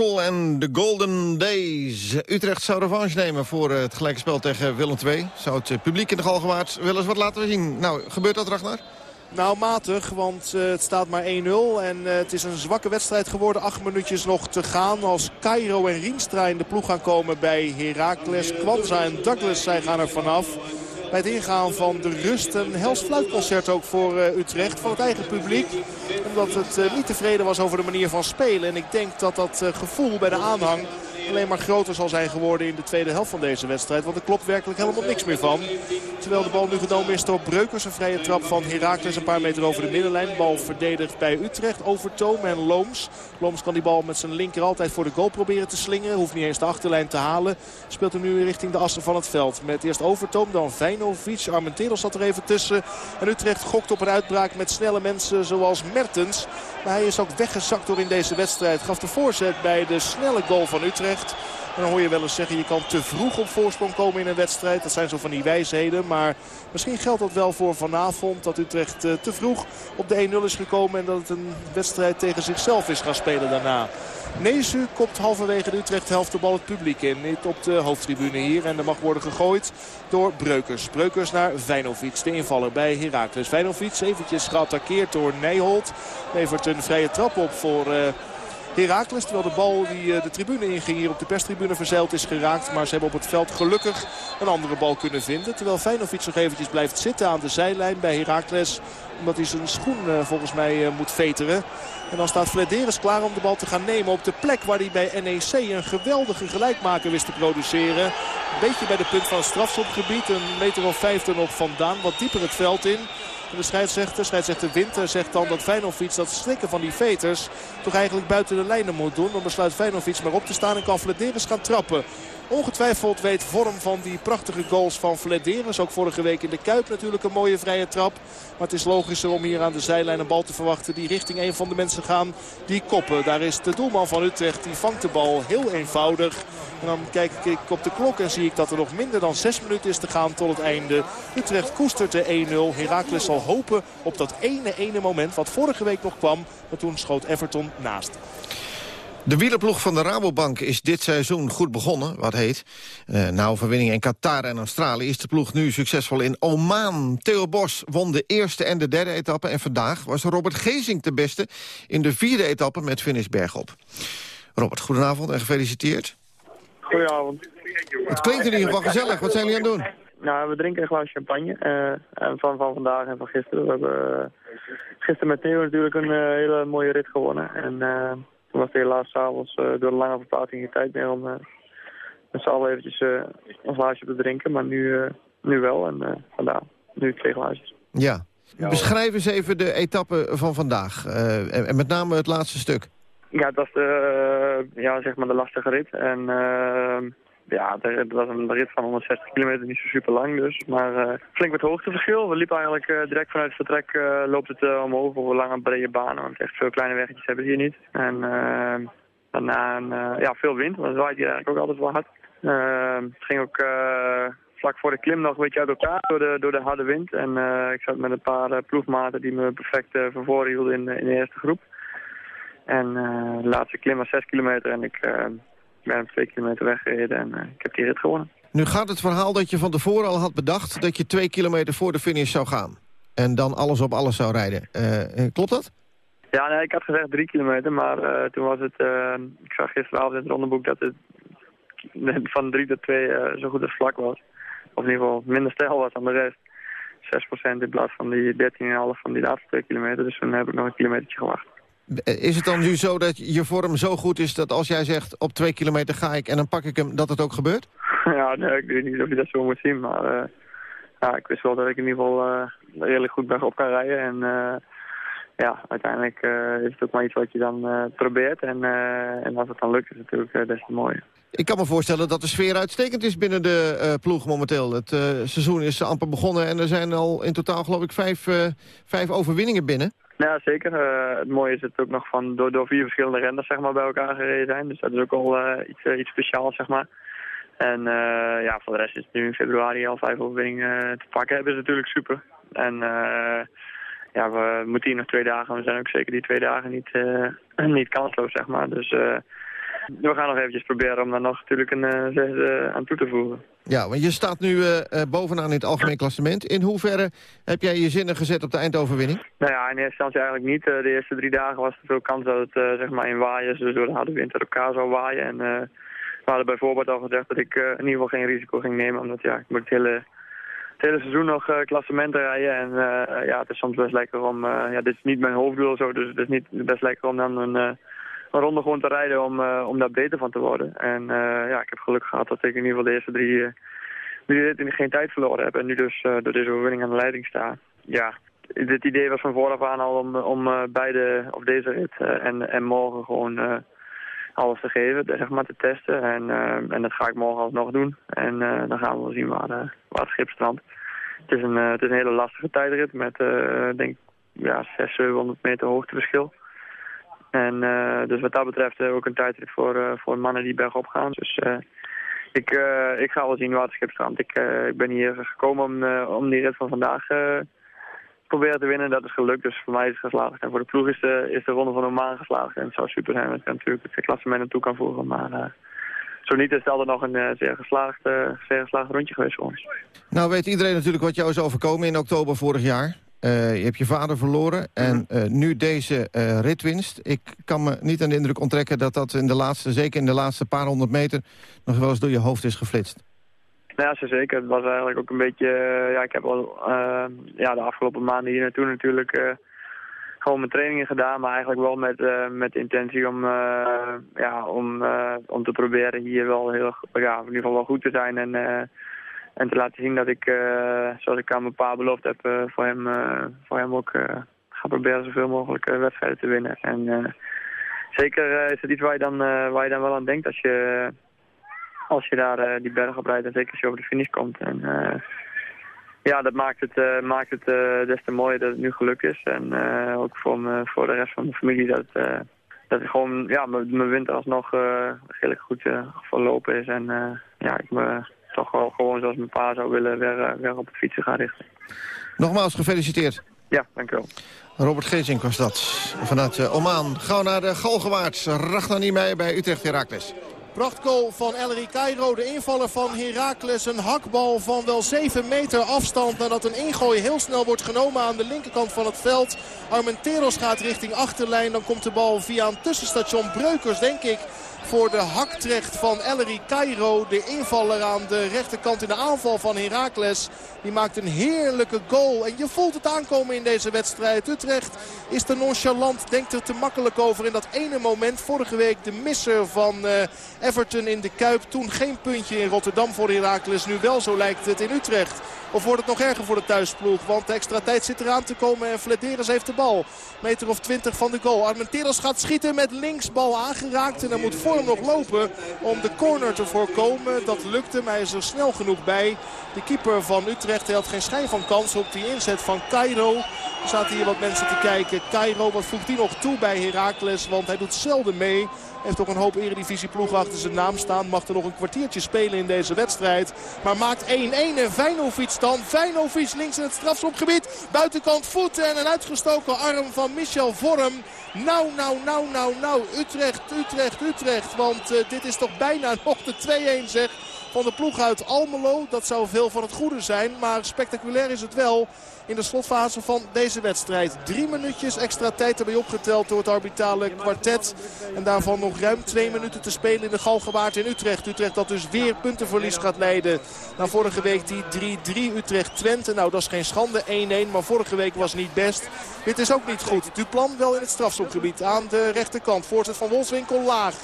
en The Golden Days. Utrecht zou revanche nemen voor eh, het gelijke spel tegen Willem II. Zou het eh, publiek in de Galgenwaard wel eens wat laten zien. Nou, gebeurt dat, Ragnar? Nou, matig, want eh, het staat maar 1-0. En het is een zwakke wedstrijd geworden. Acht minuutjes nog te gaan. Als Cairo en Rienstra in de ploeg gaan komen bij Heracles. Kwanza en Douglas, zij gaan er vanaf. Bij het ingaan van de rust een hels fluitconcert ook voor eh, Utrecht. Van het eigen publiek. Omdat het eh, niet tevreden was over de manier van spelen. En ik denk dat dat eh, gevoel bij de aanhang alleen maar groter zal zijn geworden in de tweede helft van deze wedstrijd. Want er klopt werkelijk helemaal niks meer van. Terwijl de bal nu genomen is door Breukers. Een vrije trap van Heracles een paar meter over de middenlijn. Bal verdedigd bij Utrecht. Overtoom en Looms. Looms kan die bal met zijn linker altijd voor de goal proberen te slingeren. Hoeft niet eens de achterlijn te halen. Speelt hem nu richting de assen van het veld. Met eerst Overtoom, dan Vijnovic. Armenteros zat er even tussen. En Utrecht gokt op een uitbraak met snelle mensen zoals Mertens. Maar hij is ook weggezakt door in deze wedstrijd. Gaf de voorzet bij de snelle goal van Utrecht. En dan hoor je wel eens zeggen, je kan te vroeg op voorsprong komen in een wedstrijd. Dat zijn zo van die wijsheden. Maar misschien geldt dat wel voor vanavond. Dat Utrecht eh, te vroeg op de 1-0 is gekomen. En dat het een wedstrijd tegen zichzelf is gaan spelen daarna. Nezu kopt halverwege de Utrecht helft de bal het publiek in. Niet op de hoofdtribune hier. En er mag worden gegooid door Breukers. Breukers naar Vijnovic, de invaller bij Heracles. Vijnovic eventjes geattaqueerd door Nijholt. Levert een vrije trap op voor... eh, Heracles. Terwijl de bal die eh, de tribune inging hier op de perstribune verzeild is geraakt. Maar ze hebben op het veld gelukkig een andere bal kunnen vinden. Terwijl Feyenoord nog eventjes blijft zitten aan de zijlijn bij Heracles. Omdat hij zijn schoen eh, volgens mij eh, moet veteren. En dan staat Flederis klaar om de bal te gaan nemen op de plek waar hij bij NEC een geweldige gelijkmaker wist te produceren. Een beetje bij de punt van het strafschopgebied. Een meter of vijf nog vandaan. Wat dieper het veld in. De scheidsrechter, scheidsrechter Winter, zegt dan dat Feyenoord dat slikken van die veters toch eigenlijk buiten de lijnen moet doen. Dan besluit Feyenoord maar op te staan en kan Flederis gaan trappen. Ongetwijfeld weet vorm van die prachtige goals van Flederis. Ook vorige week in de Kuip natuurlijk een mooie vrije trap. Maar het is logischer om hier aan de zijlijn een bal te verwachten die richting een van de mensen gaan die koppen. Daar is de doelman van Utrecht. Die vangt de bal heel eenvoudig. En dan kijk ik op de klok en zie ik dat er nog minder dan 6 minuten is te gaan tot het einde. Utrecht koestert de 1-0. Heracles zal hopen op dat ene ene moment wat vorige week nog kwam. Maar toen schoot Everton naast. De wielerploeg van de Rabobank is dit seizoen goed begonnen, wat heet. Uh, na overwinning in Qatar en Australië is de ploeg nu succesvol in Oman. Theo Bos won de eerste en de derde etappe... en vandaag was Robert Gezing de beste in de vierde etappe met finish bergop. Robert, goedenavond en gefeliciteerd. Goedenavond. Het klinkt in ieder geval gezellig. Wat zijn jullie aan het doen? Nou, we drinken een glas champagne. eh, en van, van vandaag en van gisteren. We hebben eh, gisteren met Theo natuurlijk een eh, hele mooie rit gewonnen. En eh, toen was het helaas s'avonds uh, door de lange verplaatsing geen tijd meer om uh, met z'n allen eventjes uh, een glaasje te drinken. Maar nu, nu wel en vandaar. Nu twee glaasjes. Ja. Beschrijf eens even de etappe van vandaag. En, en met name het laatste stuk. Ja, het was de, ja, zeg maar de lastige rit. En ja, het was een rit van 160 kilometer, niet zo super lang dus. Maar uh, flink met hoogteverschil. We liepen eigenlijk uh, direct vanuit het vertrek uh, loopt het omhoog over lange brede banen. Want echt veel kleine weggetjes hebben we hier niet. En daarna een, ja, veel wind, want het waait hier eigenlijk ook altijd wel hard. Uh, het ging ook vlak voor de klim nog een beetje uit elkaar door de, door de harde wind. En ik zat met een paar ploegmaten die me perfect vervoren hielden in, in de eerste groep. En de laatste klim was 6 kilometer en ik ben 2 kilometer weggereden en uh, ik heb die rit gewonnen. Nu gaat het verhaal dat je van tevoren al had bedacht dat je 2 kilometer voor de finish zou gaan. En dan alles op alles zou rijden. Uh, klopt dat? Ja, nee, ik had gezegd 3 kilometer, maar uh, toen was het... Ik zag gisteravond in het rondeboek dat het van 3 tot 2 uh, zo goed als vlak was. Of in ieder geval minder stijl was dan de rest. 6% in plaats van die 13,5 van die laatste 2 kilometer. Dus toen heb ik nog een kilometertje gewacht. Is het dan nu zo dat je vorm zo goed is dat als jij zegt op 2 kilometer ga ik en dan pak ik hem, dat het ook gebeurt? ja, nee, ik weet niet of je dat zo moet zien, maar uh, ja, ik wist wel dat ik in ieder geval uh, redelijk goed bergop kan rijden. En uh, ja, uiteindelijk is het ook maar iets wat je dan probeert. En, en als het dan lukt is het natuurlijk des te mooier. Ik kan me voorstellen dat de sfeer uitstekend is binnen de uh, ploeg momenteel. Het uh, seizoen is amper begonnen en er zijn al in totaal geloof ik vijf, uh, vijf overwinningen binnen. Ja, zeker. het mooie is het ook nog van door, door vier verschillende renners zeg maar, bij elkaar gereden zijn. Dus dat is ook al iets, iets speciaals, zeg maar. En ja, voor de rest is het nu in februari al vijf overwinningen te pakken. Hebben is natuurlijk super. En ja, we moeten hier nog twee dagen. We zijn ook zeker die twee dagen niet, niet kansloos, zeg maar. Dus we gaan nog eventjes proberen om daar nog natuurlijk een uh, zesde aan toe te voegen. Ja, want je staat nu uh, bovenaan in het algemeen klassement. In hoeverre heb jij je zinnen gezet op de eindoverwinning? Nou ja, in eerste instantie eigenlijk niet. Uh, de eerste drie dagen was er veel kans dat het zeg maar in waaien, dus door de harde wind uit elkaar zou waaien. En we hadden bijvoorbeeld al gezegd dat ik in ieder geval geen risico ging nemen, omdat ja, ik moet het hele, het hele seizoen nog klassementen rijden. En ja, het is soms best lekker om, ja, dit is niet mijn hoofddoel zo, dus het is niet best lekker om dan een een ronde gewoon te rijden om, uh, om daar beter van te worden. En uh, ja, ik heb geluk gehad dat ik in ieder geval de eerste drie, uh, drie ritten geen tijd verloren heb. En nu dus door deze overwinning aan de leiding sta. Ja, dit idee was van vooraf aan al om, om beide op deze rit en, en morgen gewoon alles te geven, zeg maar te testen. En, en dat ga ik morgen alsnog doen. En dan gaan we wel zien waar, waar het schip strandt. Het is een, het is een hele lastige tijdrit met, denk ja, 600, 700 meter hoogteverschil. En uh, dus wat dat betreft uh, ook een tijdrit voor, uh, voor mannen die bergop gaan. Dus ik, ik ga wel zien waar het schip strandt. Ik, ik ben hier gekomen om, om die rit van vandaag proberen te winnen. Dat is gelukt, dus voor mij is het geslaagd. En voor de ploeg is de, is de ronde van Oman geslaagd. En het zou super zijn dat ik natuurlijk het klassement naartoe kan voeren. Maar zo niet is het altijd nog een zeer, geslaagd, zeer geslaagd rondje geweest voor ons. Nou weet iedereen natuurlijk wat jou is overkomen in oktober vorig jaar. Uh, je hebt je vader verloren en uh, nu deze uh, ritwinst. Ik kan me niet aan de indruk onttrekken dat dat in de laatste, zeker in de laatste paar honderd meter... nog wel eens door je hoofd is geflitst. Ja, zeker. Het was eigenlijk ook een beetje... ja, ik heb al ja, de afgelopen maanden hier naartoe natuurlijk gewoon mijn trainingen gedaan. Maar eigenlijk wel met, met de intentie om, ja, om, om te proberen hier wel heel, ja, in ieder geval wel goed te zijn. En en te laten zien dat ik, uh, zoals ik aan mijn pa beloofd heb, uh, voor, hem, uh, voor hem ook ga proberen zoveel mogelijk wedstrijden te winnen. En zeker is het iets waar je, dan, waar je dan wel aan denkt als je, als je daar die berg op rijdt. En zeker als je over de finish komt. En ja, dat maakt het, maakt het des te mooier dat het nu gelukt is. En ook voor, me, voor de rest van mijn familie dat, dat het gewoon, ja, mijn winter alsnog redelijk goed verlopen is. En ja, ik me toch wel gewoon zoals mijn pa zou willen weer, weer op het fietsen gaan richten. Nogmaals gefeliciteerd. Ja, dankjewel. Robert Geesink was dat. Vanuit uh, Oman. Gauw naar de Galgenwaard. Ragnar Niemeyer bij Utrecht Herakles. Prachtgoal van Ellery Cairo, de invaller van Heracles. Een hakbal van wel 7 meter afstand nadat een ingooi heel snel wordt genomen aan de linkerkant van het veld. Armenteros gaat richting achterlijn. Dan komt de bal via een tussenstation Breukers, denk ik, voor de haktrecht van Ellery Cairo. De invaller aan de rechterkant in de aanval van Heracles. Die maakt een heerlijke goal. En je voelt het aankomen in deze wedstrijd. Utrecht is te nonchalant, denkt er te makkelijk over. In dat ene moment, vorige week de misser van uh, Everton in de Kuip. Toen geen puntje in Rotterdam voor Heracles. Nu wel, zo lijkt het in Utrecht. Of wordt het nog erger voor de thuisploeg? Want de extra tijd zit eraan te komen en Flederis heeft de bal. Meter of 20 van de goal. Armenteros gaat schieten met linksbal aangeraakt. En dan moet Vorm nog lopen om de corner te voorkomen. Dat lukte, maar hij is er snel genoeg bij. De keeper van Utrecht had geen schijn van kans op die inzet van Cairo. Er zaten hier wat mensen te kijken. Cairo, wat voegt hij nog toe bij Heracles? Want hij doet zelden mee. Heeft toch een hoop eredivisieploegen achter zijn naam staan. Mag er nog een kwartiertje spelen in deze wedstrijd. Maar maakt 1-1 en Vijnovic dan. Vijnovic links in het strafschopgebied. Buitenkant voeten en een uitgestoken arm van Michel Vorm. Nou, nou, nou, nou, nou. Utrecht, Utrecht, Utrecht. Want uh, dit is toch bijna nog de 2-1 zeg van de ploeg uit Almelo. Dat zou veel van het goede zijn. Maar spectaculair is het wel in de slotfase van deze wedstrijd. Drie minuutjes extra tijd erbij opgeteld door het arbitrale kwartet. En daarvan nog ruim twee minuten te spelen in de Galgenwaard in Utrecht. Utrecht dat dus weer puntenverlies gaat leiden. Na vorige week die 3-3 Utrecht-Twente. Nou dat is geen schande 1-1. Maar vorige week was niet best. Dit is ook niet goed. Duplan wel in het strafschopgebied aan de rechterkant. Voorzet van Wolfswinkel laag.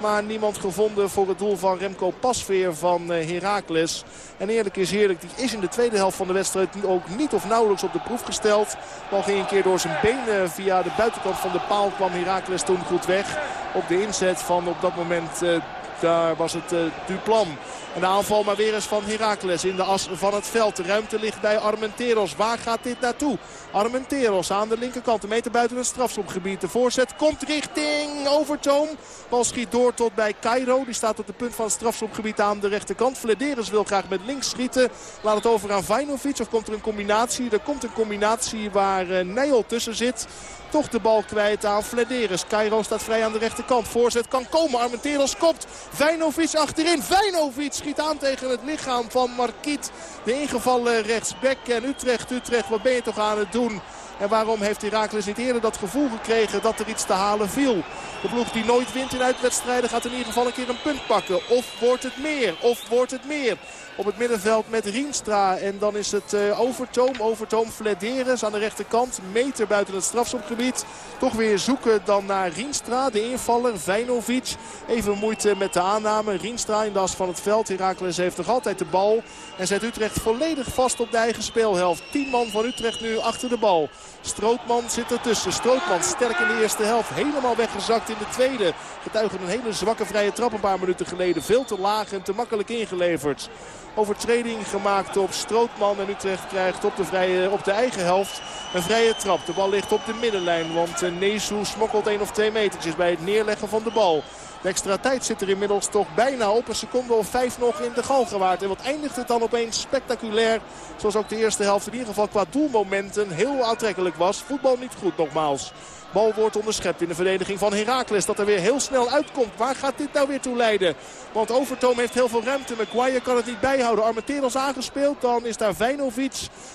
Maar niemand gevonden voor het doel van Remco Pasveer van Heracles. En eerlijk is heerlijk, die is in de tweede helft van de wedstrijd ook niet of nauwelijks op de proef gesteld. Bal ging een keer door zijn benen via de buitenkant van de paal. Kwam Heracles toen goed weg op de inzet van op dat moment... Uh, daar was het uh, Duplan. En de aanval maar weer eens van Heracles in de as van het veld. De ruimte ligt bij Armenteros. Waar gaat dit naartoe? Armenteros aan de linkerkant. Een meter buiten het strafschopgebied. De voorzet komt richting Overtoom. Bal schiet door tot bij Cairo. Die staat op de punt van het strafschopgebied aan de rechterkant. Flederis wil graag met links schieten. Laat het over aan Vajnovic. Of komt er een combinatie? Er komt een combinatie waar uh, Nijl tussen zit toch de bal kwijt aan Flederis. Cairo staat vrij aan de rechterkant. Voorzet kan komen. Armenteros kopt. Vijnovic achterin. Vijnovic schiet aan tegen het lichaam van Marquiet. De ingevallen rechtsback. En Utrecht, Utrecht, wat ben je toch aan het doen? En waarom heeft Heracles niet eerder dat gevoel gekregen dat er iets te halen viel? De ploeg die nooit wint in uitwedstrijden gaat in ieder geval een keer een punt pakken. Of wordt het meer? Of wordt het meer? Op het middenveld met Rienstra. En dan is het uh, Overtoom. Overtoom Flederis aan de rechterkant. Meter buiten het strafschopgebied. Toch weer zoeken dan naar Rienstra. De invaller Vijnovic. Even moeite met de aanname. Rienstra in de as van het veld. Heracles heeft nog altijd de bal. En zet Utrecht volledig vast op de eigen speelhelft. 10 man van Utrecht nu achter de bal. Strootman zit ertussen. Strootman sterk in de eerste helft. Helemaal weggezakt in de tweede. Getuigen een hele zwakke vrije trap een paar minuten geleden. Veel te laag en te makkelijk ingeleverd. Overtreding gemaakt op Strootman. En Utrecht krijgt op de, vrije, op de eigen helft een vrije trap. De bal ligt op de middenlijn. Want Nesu smokkelt 1 of 2 metertjes bij het neerleggen van de bal. De extra tijd zit er inmiddels toch bijna op. Een seconde of vijf nog in de Galgenwaard. En wat eindigt het dan opeens spectaculair. Zoals ook de eerste helft in ieder geval qua doelmomenten heel aantrekkelijk was. Voetbal niet goed nogmaals. Bal wordt onderschept in de verdediging van Heracles. Dat er weer heel snel uitkomt. Waar gaat dit nou weer toe leiden? Want Overtoom heeft heel veel ruimte. McGuire kan het niet bijhouden. Armenteros aangespeeld. Dan is daar Vijnovic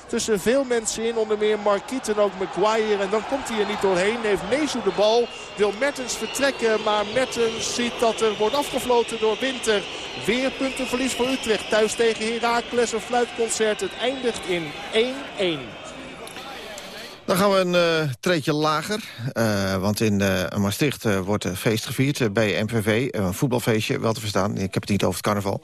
tussen veel mensen in. Onder meer Marquiet en ook McGuire. En dan komt hij er niet doorheen. Heeft Nezu de bal. Wil Mertens vertrekken. Maar Mertens ziet dat er wordt afgefloten door Winter. Weer puntenverlies voor Utrecht. Thuis tegen Heracles. Een fluitconcert. Het eindigt in 1-1. Dan gaan we een uh, treetje lager. Uh, want in uh, Maastricht wordt een feest gevierd bij MVV. Een voetbalfeestje, wel te verstaan. Ik heb het niet over het carnaval.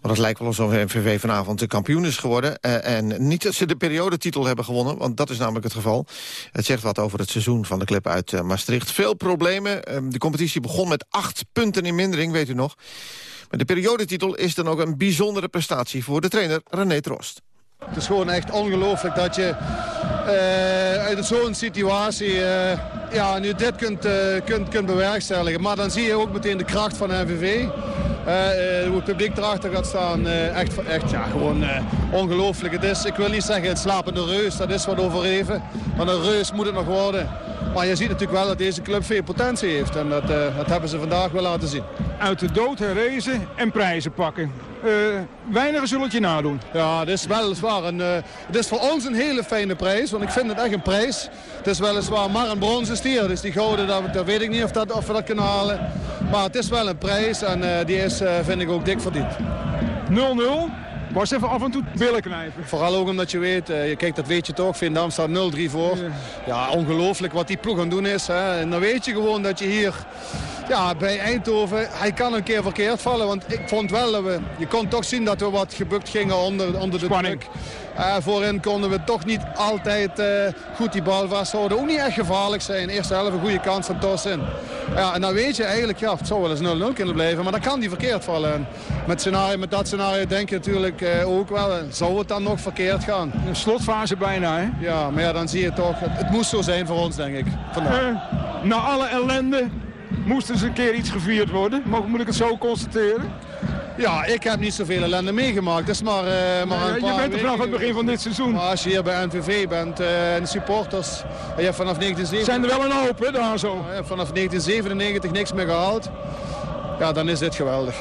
Maar dat lijkt wel alsof MVV vanavond de kampioen is geworden. en niet dat ze de periodetitel hebben gewonnen, want dat is namelijk het geval. Het zegt wat over het seizoen van de club uit Maastricht. Veel problemen. de competitie begon met acht punten in mindering, weet u nog. Maar de periodetitel is dan ook een bijzondere prestatie voor de trainer René Trost. Het is gewoon echt ongelooflijk dat je uh, uit zo'n situatie uh, ja, nu dit kunt, uh, kunt, kunt bewerkstelligen. Maar dan zie je ook meteen de kracht van NVV. Eh, eh, hoe het publiek erachter gaat staan, eh, echt, echt ja, gewoon eh, ongelooflijk. Het ik wil niet zeggen het slapende reus, dat is wat overleven. Want een reus moet het nog worden. Maar je ziet natuurlijk wel dat deze club veel potentie heeft. En dat, eh, dat hebben ze vandaag wel laten zien. Uit de dood herrezen en prijzen pakken. Eh weinigen zullen het je nadoen. Ja, het is weliswaar een, eh, het is voor ons een hele fijne prijs, want ik vind het echt een prijs. Het is weliswaar maar een bronzen stier, dus die gouden, dat, dat weet ik niet of, dat, of we dat kunnen halen. Maar het is wel een prijs en die is, vind ik ook dik verdiend. 0-0. Was even af en toe billen knijpen. Vooral ook omdat je weet, eh, je kijkt dat weet je toch, Vindam staat 0-3 voor. Ja, ongelooflijk wat die ploeg aan het doen is. Hè. En dan weet je gewoon dat je hier ja, bij Eindhoven, hij kan een keer verkeerd vallen. Want ik vond wel dat we, je kon toch zien dat we wat gebukt gingen onder, onder de druk. Eh, voorin konden we toch niet altijd eh, goed die bal vasthouden. Ook niet echt gevaarlijk zijn. Eerste helft een goede kans van Tosin. Ja, en dan weet je eigenlijk, ja, het zou wel eens 0-0 kunnen blijven. Maar dan kan die verkeerd vallen. En met, scenario, met dat scenario denk je natuurlijk eh, ook wel, zou het dan nog verkeerd gaan? Een slotfase bijna, hè? Ja, maar ja, dan zie je toch, het, het moest zo zijn voor ons, denk ik. Vandaag. Na alle ellende moest eens een keer iets gevierd worden. Moet, moet ik het zo constateren? Ja, ik heb niet zoveel ellende meegemaakt. Het is maar, eh, maar Ja, een je paar bent er vanaf het begin van dit seizoen. Maar als je hier bij NVV bent eh, en supporters, en je vanaf 1997... Zijn er wel een hoop, hè, daar zo? Ja, je vanaf 1997 niks meer gehaald. Ja, dan is dit geweldig.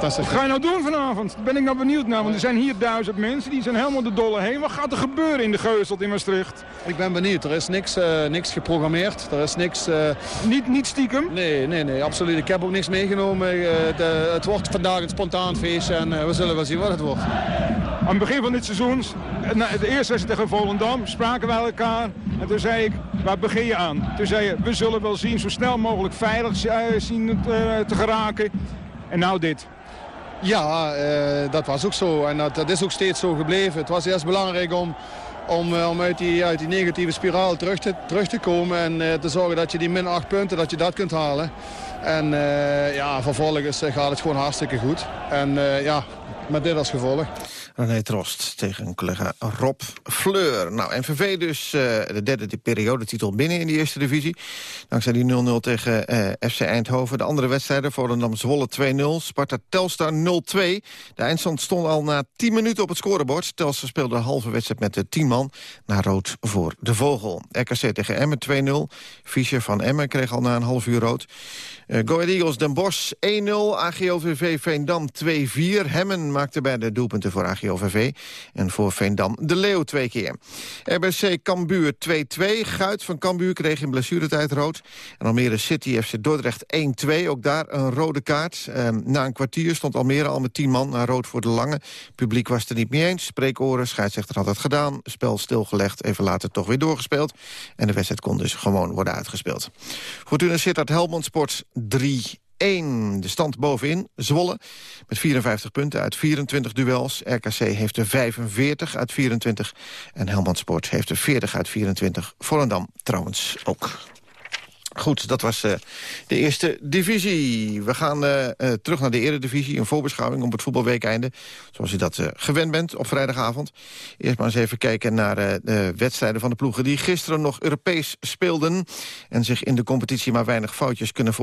Wat ga je nou doen vanavond? Daar ben ik nou benieuwd naar. Want er zijn hier duizend mensen, die zijn helemaal de dolle heen. Wat gaat er gebeuren in de Geuzelt in Maastricht? Ik ben benieuwd. Er is niks, eh, niks geprogrammeerd. Er is niks... eh, Niet, niet stiekem? Nee, nee, nee, absoluut. Ik heb ook niks meegenomen. Eh, de- het wordt vandaag een spontaan feestje en we zullen wel zien wat het wordt. Aan het begin van dit seizoen, na de eerste wedstrijd tegen Volendam, spraken wij elkaar. En toen zei ik, waar begin je aan? Toen zei je, we zullen wel zien, zo snel mogelijk veilig zien te geraken. En nou dit. Ja, eh, dat was ook zo. En dat, dat is ook steeds zo gebleven. Het was eerst belangrijk om, om, eh, om uit, die, uit die negatieve spiraal terug te, terug te komen. En eh, te zorgen dat je die min acht punten, dat je dat kunt halen. En ja, vervolgens gaat het gewoon hartstikke goed. En ja, met dit als gevolg. René Trost tegen collega Rob Fleur. Nou, MVV dus eh, de derde periodetitel binnen in de eerste divisie. Dankzij die 0-0 tegen eh, FC Eindhoven. De andere wedstrijden, Volendam Zwolle 2-0, Sparta Telstar 0-2. De eindstand stond al na 10 minuten op het scorebord. Telstar speelde de halve wedstrijd met de 10 man. Na rood voor de Vogel. RKC tegen Emmen 2-0. Fischer van Emmen kreeg al na een half uur rood. Ahead Eagles Den Bosch 1-0. AGOVV Veendam 2-4. Hemmen maakte bij de doelpunten voor AGOVV. En voor Veendam de Leeuw twee keer. RBC Cambuur 2-2. Guit van Cambuur kreeg in blessuretijd rood. En Almere City FC Dordrecht 1-2. Ook daar een rode kaart. Eh, na een kwartier stond Almere al met 10 man naar rood voor de lange. Publiek was er niet mee eens. Spreekoren, scheidsrechter had het gedaan. Spel stilgelegd, even later toch weer doorgespeeld. En de wedstrijd kon dus gewoon worden uitgespeeld. Fortuna Sittard Helmond Sport 3 1. De stand bovenin, Zwolle, met 54 punten uit 24 duels. RKC heeft er 45 uit 24. En Helmond Sport heeft er 40 uit 24. Volendam trouwens ook. Goed, dat was eh, de eerste divisie. We gaan eh, eh, terug naar de eredivisie. Een voorbeschouwing op het voetbalweekeinde. Zoals u dat gewend bent op vrijdagavond. Eerst maar eens even kijken naar de wedstrijden van de ploegen... die gisteren nog Europees speelden... en zich in de competitie maar weinig foutjes kunnen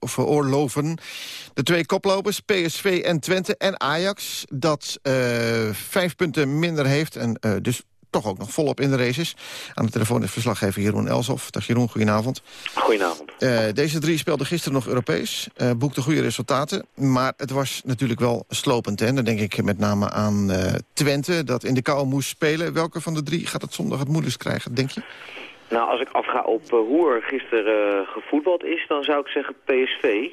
veroorloven. De twee koplopers, PSV en Twente en Ajax... dat vijf punten minder heeft en dus toch ook nog volop in de races. Aan de telefoon is verslaggever Jeroen Elsof. Dag Jeroen, goedenavond. Goedenavond. Eh, deze drie speelden gisteren nog Europees, eh boekten goede resultaten. Maar het was natuurlijk wel slopend. Hè? Dan denk ik met name aan eh, Twente, dat in de kou moest spelen. Welke van de drie gaat het zondag het moeilijkst krijgen, denk je? Nou, als ik afga op hoe er gisteren gevoetbald is, dan zou ik zeggen PSV.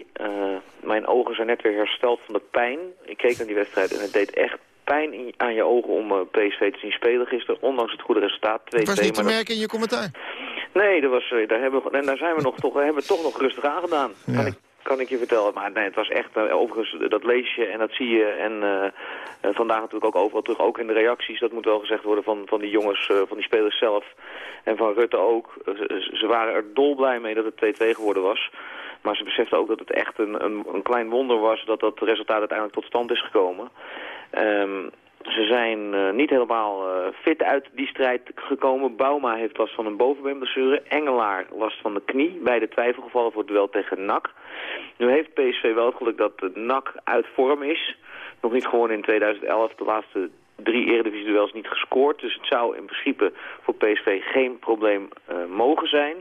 Mijn ogen zijn net weer hersteld van de pijn. Ik keek naar die wedstrijd en het deed echt pijn in, aan je ogen om eh, PSV te zien spelen gisteren. Ondanks het goede resultaat, 2-2. Het was niet te dat- merken in je commentaar. Nee, dat was, eh, daar, hebben we, en daar zijn we nog toch, hebben we toch nog rustig aan gedaan. Kan, ik, kan ik je vertellen. Maar nee, het was echt, eh, overigens, dat lees je en dat zie je. En vandaag natuurlijk ook overal terug, ook in de reacties. Dat moet wel gezegd worden van, van die jongens, van die spelers zelf. En van Rutte ook. Ze, ze waren er dolblij mee dat het 2-2 geworden was. Maar ze beseften ook dat het echt een, een, een klein wonder was dat dat resultaat uiteindelijk tot stand is gekomen. Ehm, Ze zijn eh, niet helemaal eh, fit uit die strijd gekomen. Bauma heeft last van een bovenbeenblessure. Engelaar last van de knie. Beide twijfelgevallen voor het duel tegen NAC. Nu heeft PSV wel het geluk dat NAC uit vorm is. Nog niet gewoon in 2011 de laatste drie eredivisie-duels niet gescoord. Dus het zou in principe voor PSV geen probleem eh, mogen zijn.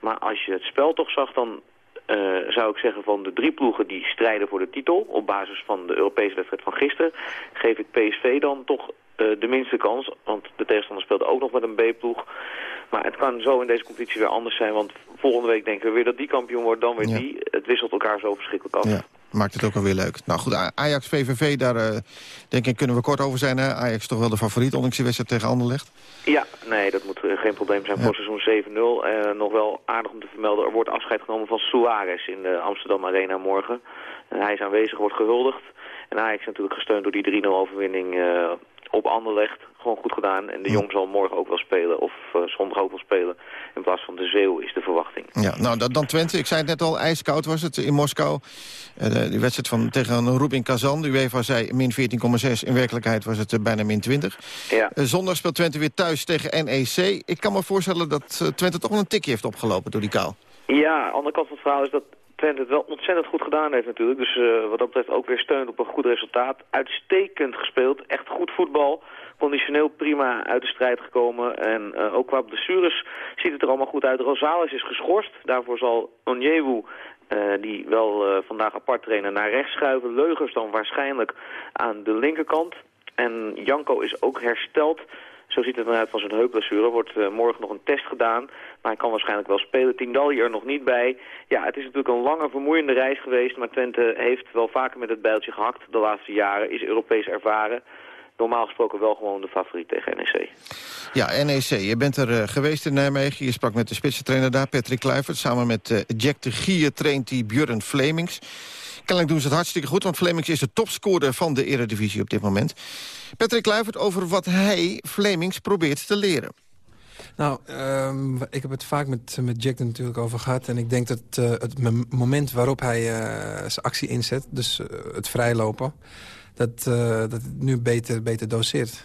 Maar als je het spel toch zag, dan eh, zou ik zeggen van de drie ploegen die strijden voor de titel... op basis van de Europese wedstrijd van gisteren... geef ik PSV dan toch eh, de minste kans. Want de tegenstander speelde ook nog met een B-ploeg. Maar het kan zo in deze competitie weer anders zijn. Want volgende week denken we weer dat die kampioen wordt, dan weer Ja. die. Het wisselt elkaar zo verschrikkelijk af. Ja, maakt het ook alweer leuk. Nou goed, Ajax-VVV, daar eh, denk ik kunnen we kort over zijn. Hè? Ajax toch wel de favoriet, ondanks die wedstrijd tegen Anderlecht. Ja, nee, dat moet eh, geen probleem zijn voor seizoen 7-0. Eh, nog wel aardig om te vermelden, er wordt afscheid genomen van Suarez in de Amsterdam Arena morgen. Eh, hij is aanwezig, wordt gehuldigd. En Ajax is natuurlijk gesteund door die 3-0 overwinning op Anderlecht. Gewoon goed gedaan. En de Jong zal morgen ook wel spelen, of eh, zondag ook wel spelen. In plaats van de Zeeuw is de verwachting. Ja, nou, dan, dan Twente. Ik zei het net al, ijskoud was het in Moskou. Eh, de, die wedstrijd van, tegen Rubin Kazan. De UEFA zei min 14,6. In werkelijkheid was het eh, bijna min 20. Ja. Zondag speelt Twente weer thuis tegen NEC. Ik kan me voorstellen dat Twente toch wel een tikje heeft opgelopen door die kou. Ja, andere kant van het verhaal is dat Twente het wel ontzettend goed gedaan heeft natuurlijk. Dus eh, wat dat betreft ook weer steunt op een goed resultaat. Uitstekend gespeeld, echt goed voetbal. Conditioneel prima uit de strijd gekomen. En eh, ook qua blessures ziet het er allemaal goed uit. Rosales is geschorst. Daarvoor zal Onyewu, eh, die wel vandaag apart trainen, naar rechts schuiven. Leugers dan waarschijnlijk aan de linkerkant. En Janko is ook hersteld. Zo ziet het eruit van zijn heupblessure. Wordt morgen nog een test gedaan. Maar hij kan waarschijnlijk wel spelen. Tindalli er nog niet bij. Ja, het is natuurlijk een lange, vermoeiende reis geweest. Maar Twente heeft wel vaker met het bijltje gehakt de laatste jaren. Is Europees ervaren. Normaal gesproken wel gewoon de favoriet tegen NEC. Ja, NEC. Je bent er eh, geweest in Nijmegen. Je sprak met de spitsentrainer daar, Patrick Kluivert. Samen met eh, Jack de Gier traint hij Björn Flemings. Kennelijk doen ze het hartstikke goed, want Flemings is de topscorer van de Eredivisie op dit moment. Patrick Kluivert over wat hij, Flemings, probeert te leren. Nou, ehm, ik heb het vaak met, met Jack er natuurlijk over gehad. En ik denk dat eh, het mom- moment waarop hij eh, zijn actie inzet... dus eh, het vrijlopen... Dat, dat het nu beter, beter doseert.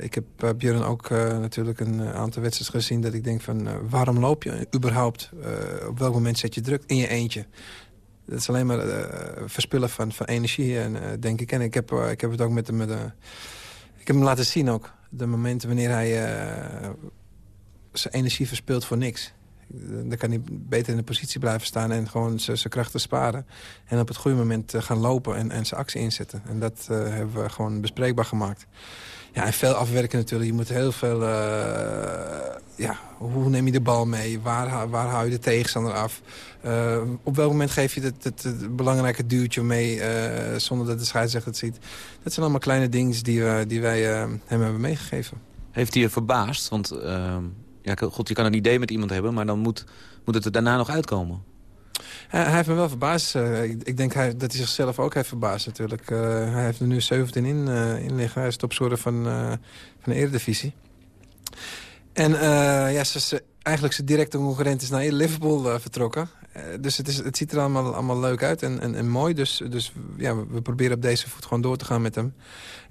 Ik heb Björn ook natuurlijk een aantal wedstrijden gezien... dat ik denk van, waarom loop je überhaupt? Op welk moment zet je druk in je eentje? Dat is alleen maar verspillen van, van energie, en, denk ik. En ik heb, ik heb het ook met hem... Ik heb hem laten zien ook. De momenten wanneer hij energie verspilt voor niks. Dan kan hij beter in de positie blijven staan en gewoon zijn krachten sparen. En op het goede moment uh, gaan lopen en, en zijn actie inzetten. En dat uh, hebben we gewoon bespreekbaar gemaakt. Ja, en veel afwerken natuurlijk. Je moet heel veel... Uh, ja, hoe neem je de bal mee? Waar, waar hou je de tegenstander af? Op welk moment geef je het, het, belangrijke duwtje mee... Zonder dat de scheidsrechter het ziet? Dat zijn allemaal kleine dingen die, we, die wij hem hebben meegegeven. Heeft hij je verbaasd? Want ja, god, je kan een idee met iemand hebben... maar dan moet, moet het er daarna nog uitkomen. Hij, hij heeft me wel verbaasd. Uh, ik, denk hij, dat hij zichzelf ook heeft verbaasd natuurlijk. Uh, hij heeft er nu 17 in, uh, in liggen. Hij is topscorer van, van de Eredivisie. En ja, ze, ze, eigenlijk zijn directe concurrent is naar Liverpool vertrokken. dus het, is, het ziet er allemaal, allemaal leuk uit en, en, en mooi. Dus, dus ja, we, we, proberen op deze voet gewoon door te gaan met hem.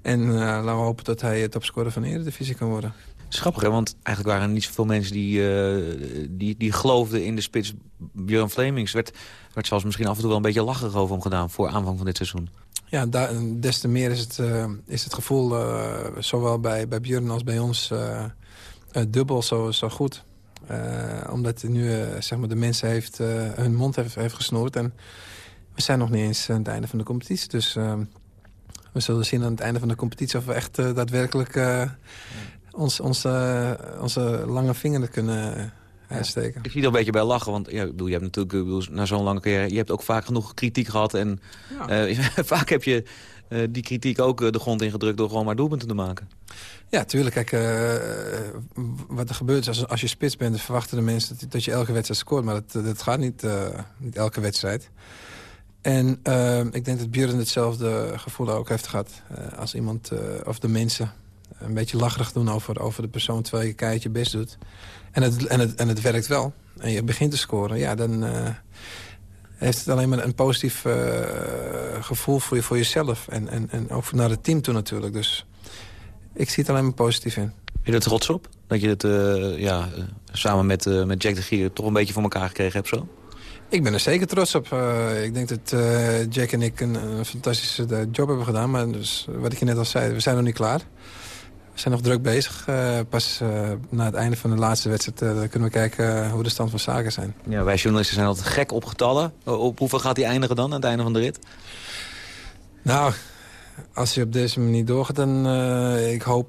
En laten we hopen dat hij topscorer van de Eredivisie kan worden. Schappig, hè? want eigenlijk waren er niet zoveel mensen die, uh, die, die geloofden in de spits Björn Flemings. Werd, werd zelfs misschien af en toe wel een beetje lacherig over hem gedaan voor aanvang van dit seizoen. Ja, daar, des te meer is het, uh, is het gevoel, uh, zowel bij, bij Björn als bij ons, dubbel zo, zo goed. omdat nu zeg maar de mensen heeft, hun mond heeft, heeft gesnoerd. En we zijn nog niet eens aan het einde van de competitie. Dus we zullen zien aan het einde van de competitie of we echt daadwerkelijk ons, onze, onze lange vinger kunnen uitsteken. Ik zie er een beetje bij lachen, want ja, bedoel, je hebt natuurlijk bedoel, na zo'n lange carrière... je hebt ook vaak genoeg kritiek gehad. En ja. uh, vaak heb je uh, die kritiek ook de grond ingedrukt... door gewoon maar doelpunten te maken. Ja, tuurlijk. Kijk, wat er gebeurt is, als, als je spits bent... verwachten de mensen dat, dat je elke wedstrijd scoort. Maar dat, dat gaat niet, niet elke wedstrijd. En ik denk dat Björn hetzelfde gevoel ook heeft gehad. als iemand, of de mensen een beetje lacherig doen over, over de persoon... terwijl je keihard je best doet. En het, en, het, en het werkt wel. En je begint te scoren. Ja, dan, uh, heeft het alleen maar een positief eh, gevoel voor, je, voor jezelf. En, en, en ook naar het team toe natuurlijk. Dus ik zie het alleen maar positief in. Ben je er trots op? Dat je het eh, ja, eh, samen met, eh, met Jack de Gier toch een beetje voor elkaar gekregen hebt zo? Ik ben er zeker trots op. Eh, ik denk dat eh, Jack en ik een, een fantastische eh, job hebben gedaan. Maar dus, wat ik je net al zei, we zijn nog niet klaar. We zijn nog druk bezig. Eh, pas eh, na het einde van de laatste wedstrijd eh, kunnen we kijken hoe de stand van zaken zijn. Ja, wij journalisten zijn altijd gek op getallen. Op hoeveel gaat hij eindigen dan aan het einde van de rit? Nou, als hij op deze manier doorgaat, dan ik hoop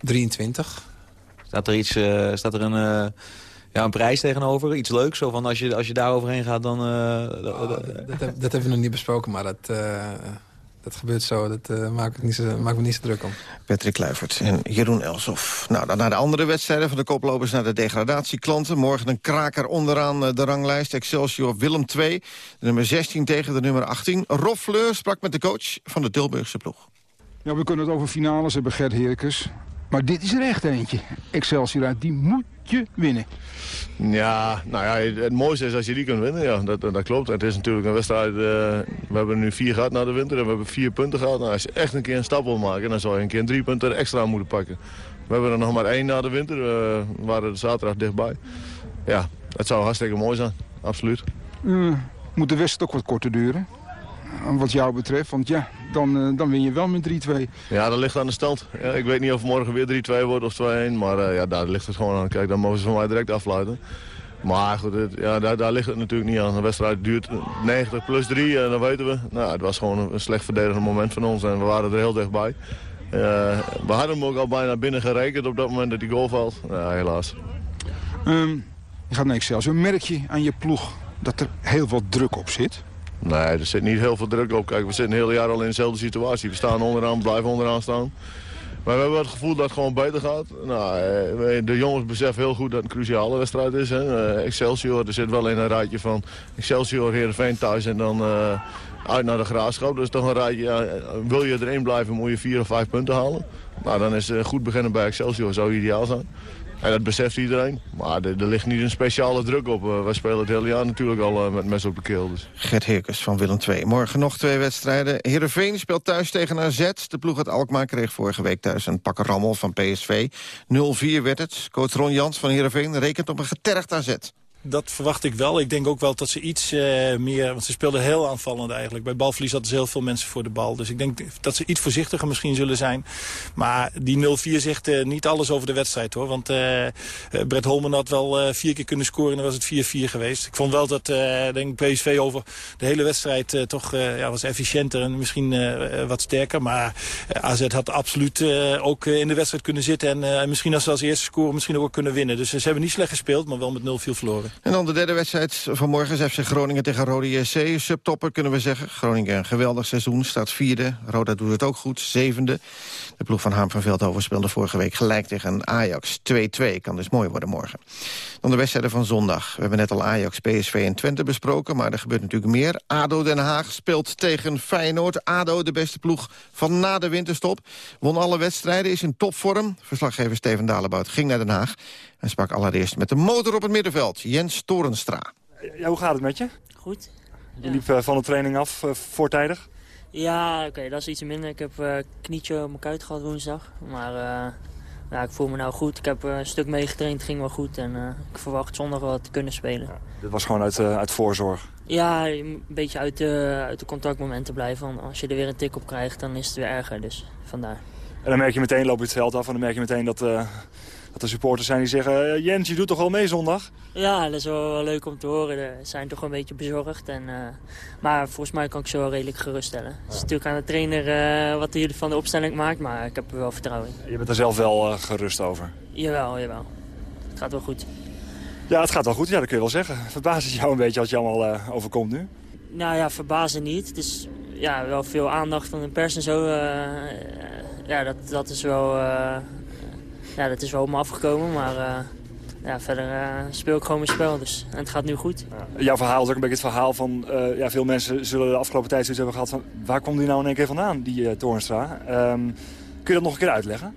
23. Staat er, iets, staat er een, ja, een prijs tegenover? Iets leuks? Zo van als je, als je daar overheen gaat, dan... eh, dat- dat- Dat, heb- dat hebben we nog niet besproken, maar dat, dat gebeurt zo. Dat eh, maakt me niet zo, maakt me niet zo druk om. Patrick Kluivert en Jeroen Elsof. Nou, dan naar de andere wedstrijden van de koplopers naar de degradatieklanten. Morgen een kraker onderaan eh, de ranglijst. Excelsior Willem 2, de nummer 16 tegen de nummer 18. Rob Fleur sprak met de coach van de Tilburgse ploeg. Ja, we kunnen het over finales hebben, Gert Heerkes. Maar dit is er echt eentje. Excelsior uit, die moet je winnen. Ja, nou ja, het mooiste is als je die kunt winnen, ja, dat, dat klopt. Het is natuurlijk een wedstrijd, eh, we hebben er nu vier gehad na de winter en we hebben vier punten gehad. Nou, als je echt een keer een stap wil maken, dan zou je een keer drie punten extra moeten pakken. We hebben er nog maar één na de winter, we waren er zaterdag dichtbij. Ja, het zou hartstikke mooi zijn, absoluut. Eh, moet de wedstrijd ook wat korter duren? Eh, Wat jou betreft, want ja, dan, eh, dan win je wel met 3-2. Ja, dat ligt aan de stand. Ja, ik weet niet of morgen weer 3-2 wordt of 2-1, maar eh, ja, daar ligt het gewoon aan. Kijk, dan mogen ze van mij direct afluiten. Maar goed, het- ja, daar, daar ligt het natuurlijk niet aan. De wedstrijd duurt 90 plus 3 en dat weten we. Nou, het was gewoon een, een slecht verdedigend moment van ons en we waren er heel dichtbij. We hadden hem ook al bijna binnen gerekend op dat moment dat die goal valt. Ja, helaas. Ehm, je gaat naar Excelsior. Merk je aan je ploeg dat er heel wat druk op zit? Nee, er zit niet heel veel druk op. Kijk, we zitten een hele jaar al in dezelfde situatie. We staan onderaan, blijven onderaan staan. Maar we hebben het gevoel dat het gewoon beter gaat. Nou, eh, de jongens beseffen heel goed dat het een cruciale wedstrijd is. Hè. Eh, Excelsior, er zit wel in een rijtje van Excelsior, Heerenveen thuis en dan eh, uit naar de Graafschap. Dus toch een rijtje, wil je erin blijven moet je vier of vijf punten halen. Nou, dan is goed beginnen bij Excelsior, zou ideaal zijn. En dat beseft iedereen. Maar er, ligt niet een speciale druk op. Eh, wij spelen het hele jaar natuurlijk al eh, met mes op de keel. Dus. Gert Heerkes van Willem 2. Morgen nog twee wedstrijden. Heerenveen speelt thuis tegen AZ. De ploeg uit Alkmaar kreeg vorige week thuis een pakken rammel van PSV. 0-4 werd het. Coach Ron Jans van Heerenveen rekent op een getergd AZ. Dat verwacht ik wel. Ik denk ook wel dat ze iets eh, meer... Want ze speelden heel aanvallend eigenlijk. Bij balverlies hadden ze heel veel mensen voor de bal. Dus ik denk dat ze iets voorzichtiger misschien zullen zijn. Maar die 0-4 zegt eh, niet alles over de wedstrijd hoor. Want eh Brett Holman had wel vier keer kunnen scoren en dan was het 4-4 geweest. Ik vond wel dat denk PSV over de hele wedstrijd toch ja, was efficiënter en misschien wat sterker. Maar AZ had absoluut ook in de wedstrijd kunnen zitten. En misschien als ze als eerste scoren misschien ook kunnen winnen. Dus ze hebben niet slecht gespeeld, maar wel met 0-4 verloren. En dan de derde wedstrijd van morgen is FC Groningen tegen Rode JC. Subtopper kunnen we zeggen. Groningen een geweldig seizoen, staat vierde. Roda doet het ook goed, zevende. De ploeg van Harm van Veldhoven speelde vorige week gelijk tegen Ajax. 2-2, kan dus mooi worden morgen. Dan de wedstrijden van zondag. We hebben net al Ajax, PSV en Twente besproken... maar er gebeurt natuurlijk meer. ADO Den Haag speelt tegen Feyenoord. ADO, de beste ploeg van na de winterstop. Won alle wedstrijden, is in topvorm. Verslaggever Steven Dalebout ging naar Den Haag... en sprak allereerst met de motor op het middenveld, Jens Torenstra. Ja, hoe gaat het met je? Goed. Je liep eh, van de training af eh, voortijdig. Ja, oké, dat is iets minder. Ik heb eh knietje op mijn kuit gehad woensdag. Maar eh, ja, ik voel me nou goed. Ik heb eh, een stuk meegetraind, ging wel goed. En ik verwacht zondag wel te kunnen spelen. Dit was gewoon uit, uit voorzorg. Ja, een beetje uit de, uit de contactmomenten blijven. Want als je er weer een tik op krijgt, dan is het weer erger. Dus vandaar. En dan merk je meteen, loop je het veld af en dan merk je meteen dat, dat er supporters zijn die zeggen... eh, Jens, je doet toch wel mee zondag? Ja, dat is wel, wel leuk om te horen. Ze zijn toch een beetje bezorgd. En, eh, maar volgens mij kan ik ze wel redelijk geruststellen. Het is natuurlijk aan de trainer eh, wat hij van de opstelling maakt. Maar ik heb er wel vertrouwen in. Je bent er zelf wel gerust over. Jawel, jawel. Het gaat wel goed. Ja, het gaat wel goed. Ja, dat kun je wel zeggen. Verbaast het jou een beetje als je allemaal overkomt nu? Nou ja, verbazen niet. Het is ja, wel veel aandacht van de pers en zo. ja, dat, dat is wel... ja, dat is wel op me afgekomen. Maar eh, ja, verder eh, speel ik gewoon mijn spel. Dus. En het gaat nu goed. Jouw verhaal is ook een beetje het verhaal van... eh, ja, veel mensen zullen de afgelopen tijd zoiets hebben gehad van... waar komt die nou in één keer vandaan, die Toornstra? Ehm, kun je dat nog een keer uitleggen?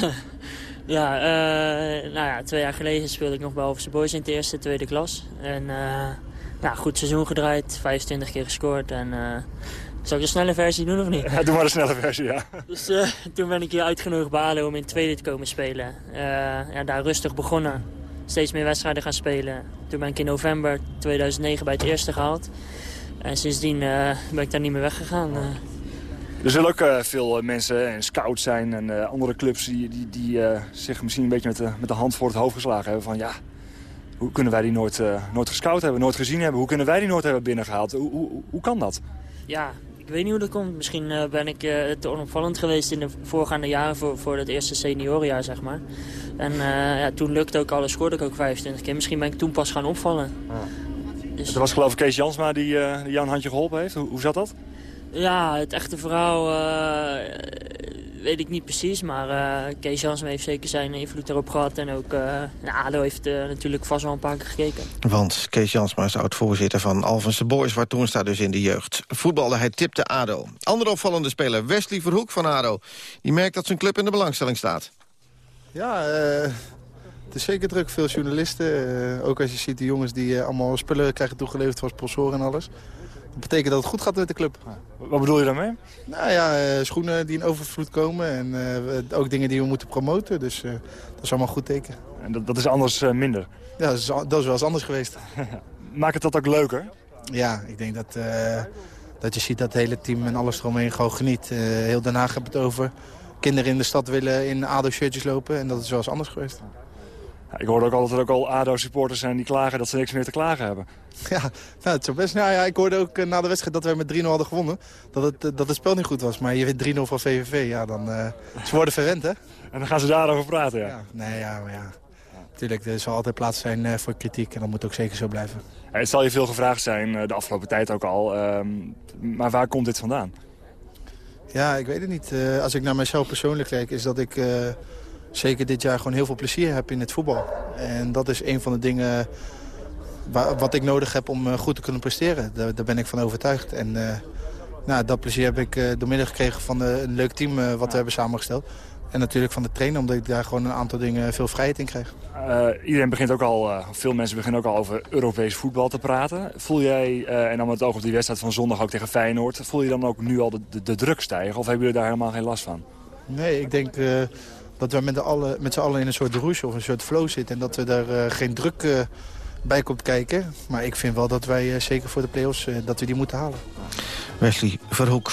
Ja, nou ja, twee jaar geleden speelde ik nog bij Overse Boys in het eerste, tweede klas. En ja, goed seizoen gedraaid, 25 keer gescoord. En, zal ik de snelle versie doen of niet? Ja, doe maar de snelle versie, ja. Dus eh, toen ben ik hier uitgenodigd bij ADO om in het tweede te komen spelen. Eh, ja, daar rustig begonnen. Steeds meer wedstrijden gaan spelen. Toen ben ik in november 2009 bij het eerste gehaald. En sindsdien eh, ben ik daar niet meer weggegaan. Er zullen ook veel mensen en scouts zijn en andere clubs die, die, die zich misschien een beetje met de, met de hand voor het hoofd geslagen hebben. Van ja, hoe kunnen wij die nooit, nooit gescout hebben, nooit gezien hebben? Hoe kunnen wij die nooit hebben binnengehaald? Hoe, hoe, hoe kan dat? Ja, ik weet niet hoe dat komt. Misschien eh, ben ik eh, te onopvallend geweest in de voorgaande jaren voor, voor het eerste seniorenjaar, zeg maar. En eh, ja, toen lukte ook alles, scoorde ik ook 25 keer. Misschien ben ik toen pas gaan opvallen. Er was geloof ik Kees Jansma die, die jou een handje geholpen heeft. Hoe, hoe zat dat? Ja, het echte verhaal weet ik niet precies. Maar eh, Kees Jansma heeft zeker zijn invloed erop gehad. En ook uh, ADO heeft eh, natuurlijk vast wel een paar keer gekeken. Want Kees Jansma is oud-voorzitter van Alphense Boys... waar toen staat dus in de jeugd. Voetbalde hij tipte ADO. Andere opvallende speler, Wesley Verhoek van ADO. Die merkt dat zijn club in de belangstelling staat. Ja, eh, het is zeker druk. Veel journalisten. eh, ook als je ziet de jongens die eh, allemaal spullen krijgen toegeleverd van sponsoren en alles. Dat betekent dat het goed gaat met de club. Wat bedoel je daarmee? Nou ja, eh, schoenen die in overvloed komen en eh, ook dingen die we moeten promoten. Dus eh, dat is allemaal een goed teken. En dat, dat is anders minder? Ja, dat is, dat is wel eens anders geweest. Maakt het dat ook leuker? Ja, ik denk dat, dat je ziet dat het hele team en alles eromheen gewoon geniet. Heel Den Haag heeft het over. Kinderen in de stad willen in ADO-shirtjes lopen en dat is wel eens anders geweest. Ja, ik hoorde ook al dat er ook al ADO-supporters zijn die klagen dat ze niks meer te klagen hebben. Ja, nou, het zou best. Nou ja, ik hoorde ook eh, na de wedstrijd dat wij met 3-0 hadden gewonnen. Dat het, eh, dat het spel niet goed was. Maar je wint 3-0 van VVV. Ja, dan, eh, ze worden verwend, hè? En dan gaan ze daarover praten, ja. ja nee, ja, maar ja. Natuurlijk, er zal altijd plaats zijn voor kritiek. En dat moet ook zeker zo blijven. Het zal je veel gevraagd zijn, de afgelopen tijd ook al. ehm, maar waar komt dit vandaan? Ja, ik weet het niet. Als ik naar mezelf persoonlijk kijk, is dat ik zeker dit jaar gewoon heel veel plezier heb in het voetbal. En dat is een van de dingen wat ik nodig heb om eh, goed te kunnen presteren. Daar, daar ben ik van overtuigd. En eh, nou, dat plezier heb ik eh, door middel gekregen van eh, een leuk team eh, wat we hebben samengesteld. En natuurlijk van de trainer, omdat ik daar gewoon een aantal dingen veel vrijheid in. Eh, iedereen begint ook al, eh, veel mensen beginnen ook al over Europees voetbal te praten. Voel jij, eh, en dan met het oog op die wedstrijd van zondag ook tegen Feyenoord... voel je dan ook nu al de, de, de druk stijgen of hebben jullie daar helemaal geen last van? Nee, ik denk eh, dat we met, de alle, met z'n allen in een soort rouge of een soort flow zitten. En dat we daar eh, geen druk eh, bij komt kijken. Maar ik vind wel dat wij eh, zeker voor de play-offs eh, dat we die moeten halen. Wesley Verhoek.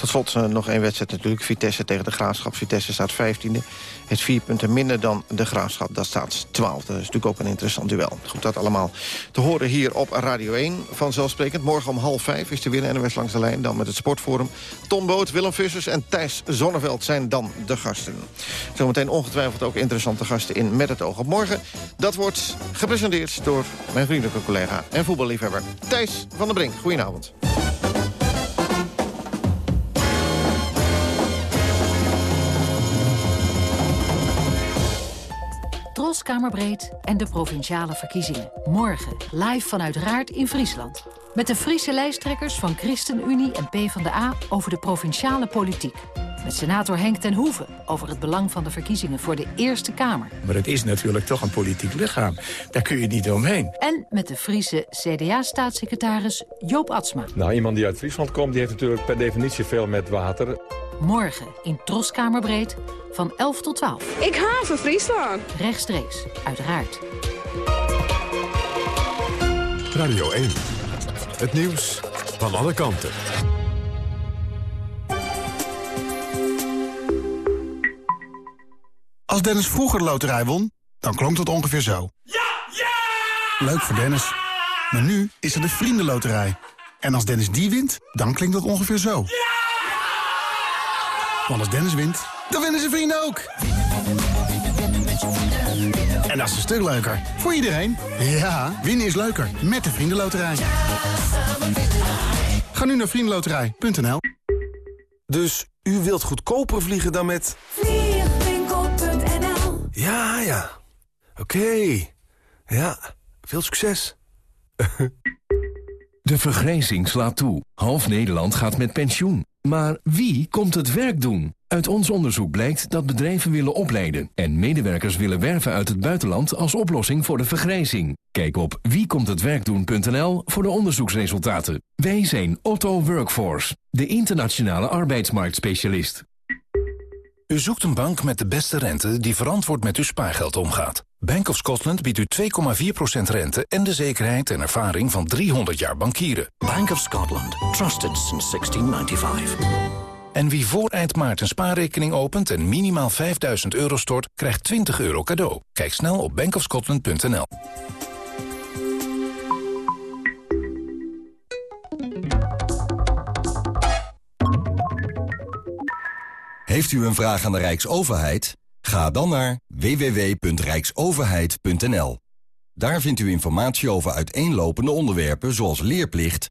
Tot slot eh, nog één wedstrijd natuurlijk. Vitesse tegen de Graafschap. Vitesse staat 15e. Het vier punten minder dan de Graafschap. Dat staat 12. Dat is natuurlijk ook een interessant duel. Goed, dat allemaal te horen hier op Radio 1. Vanzelfsprekend. Morgen om half vijf is de weer NWS langs de lijn. Dan met het Sportforum. Ton Boot, Willem Vissers en Thijs Zonneveld zijn dan de gasten. Zometeen ongetwijfeld ook interessante gasten in Met het oog op morgen. Dat wordt gepresenteerd door mijn vriendelijke collega en voetballiefhebber Thijs van der Brink. Goedenavond. Kamerbreed en de Provinciale Verkiezingen. Morgen live vanuit Raart in Friesland. Met de Friese lijsttrekkers van ChristenUnie en PvdA over de provinciale politiek. Met senator Henk ten Hoeven over het belang van de verkiezingen voor de Eerste Kamer. Maar het is natuurlijk toch een politiek lichaam. Daar kun je niet omheen. En met de Friese CDA-staatssecretaris Joop Atsma. Nou, iemand die uit Friesland komt, die heeft natuurlijk per definitie veel met water. Morgen in Tros Kamerbreed van 11 tot 12. Ik haven Friesland. Rechtstreeks, uiteraard. Radio 1. Het nieuws van alle kanten. Als Dennis vroeger de loterij won, dan klonk dat ongeveer zo. Ja! Ja! Leuk voor Dennis. Maar nu is er de Vriendenloterij. En als Dennis die wint, dan klinkt dat ongeveer zo. Ja! Want als Dennis wint, dan winnen zijn vrienden ook. En dat is een stuk leuker. Voor iedereen. Ja, winnen is leuker. Met de Vriendenloterij. Ga nu naar vriendenloterij.nl Dus u wilt goedkoper vliegen dan met... Vliegwinkel.nl Ja, ja. Oké. Ja, veel succes. De vergrijzing slaat toe. Half Nederland gaat met pensioen. Maar wie komt het werk doen? Uit ons onderzoek blijkt dat bedrijven willen opleiden... en medewerkers willen werven uit het buitenland als oplossing voor de vergrijzing. Kijk op wiekomthetwerkdoen.nl voor de onderzoeksresultaten. Wij zijn Otto Workforce, de internationale arbeidsmarktspecialist. U zoekt een bank met de beste rente die verantwoord met uw spaargeld omgaat. Bank of Scotland biedt u 2,4% rente en de zekerheid en ervaring van 300 jaar bankieren. Bank of Scotland. Trusted since 1695. En wie voor eind maart een spaarrekening opent en minimaal 5000 euro stort, krijgt 20 euro cadeau. Kijk snel op bankofscotland.nl. Heeft u een vraag aan de Rijksoverheid? Ga dan naar www.rijksoverheid.nl. Daar vindt u informatie over uiteenlopende onderwerpen zoals leerplicht,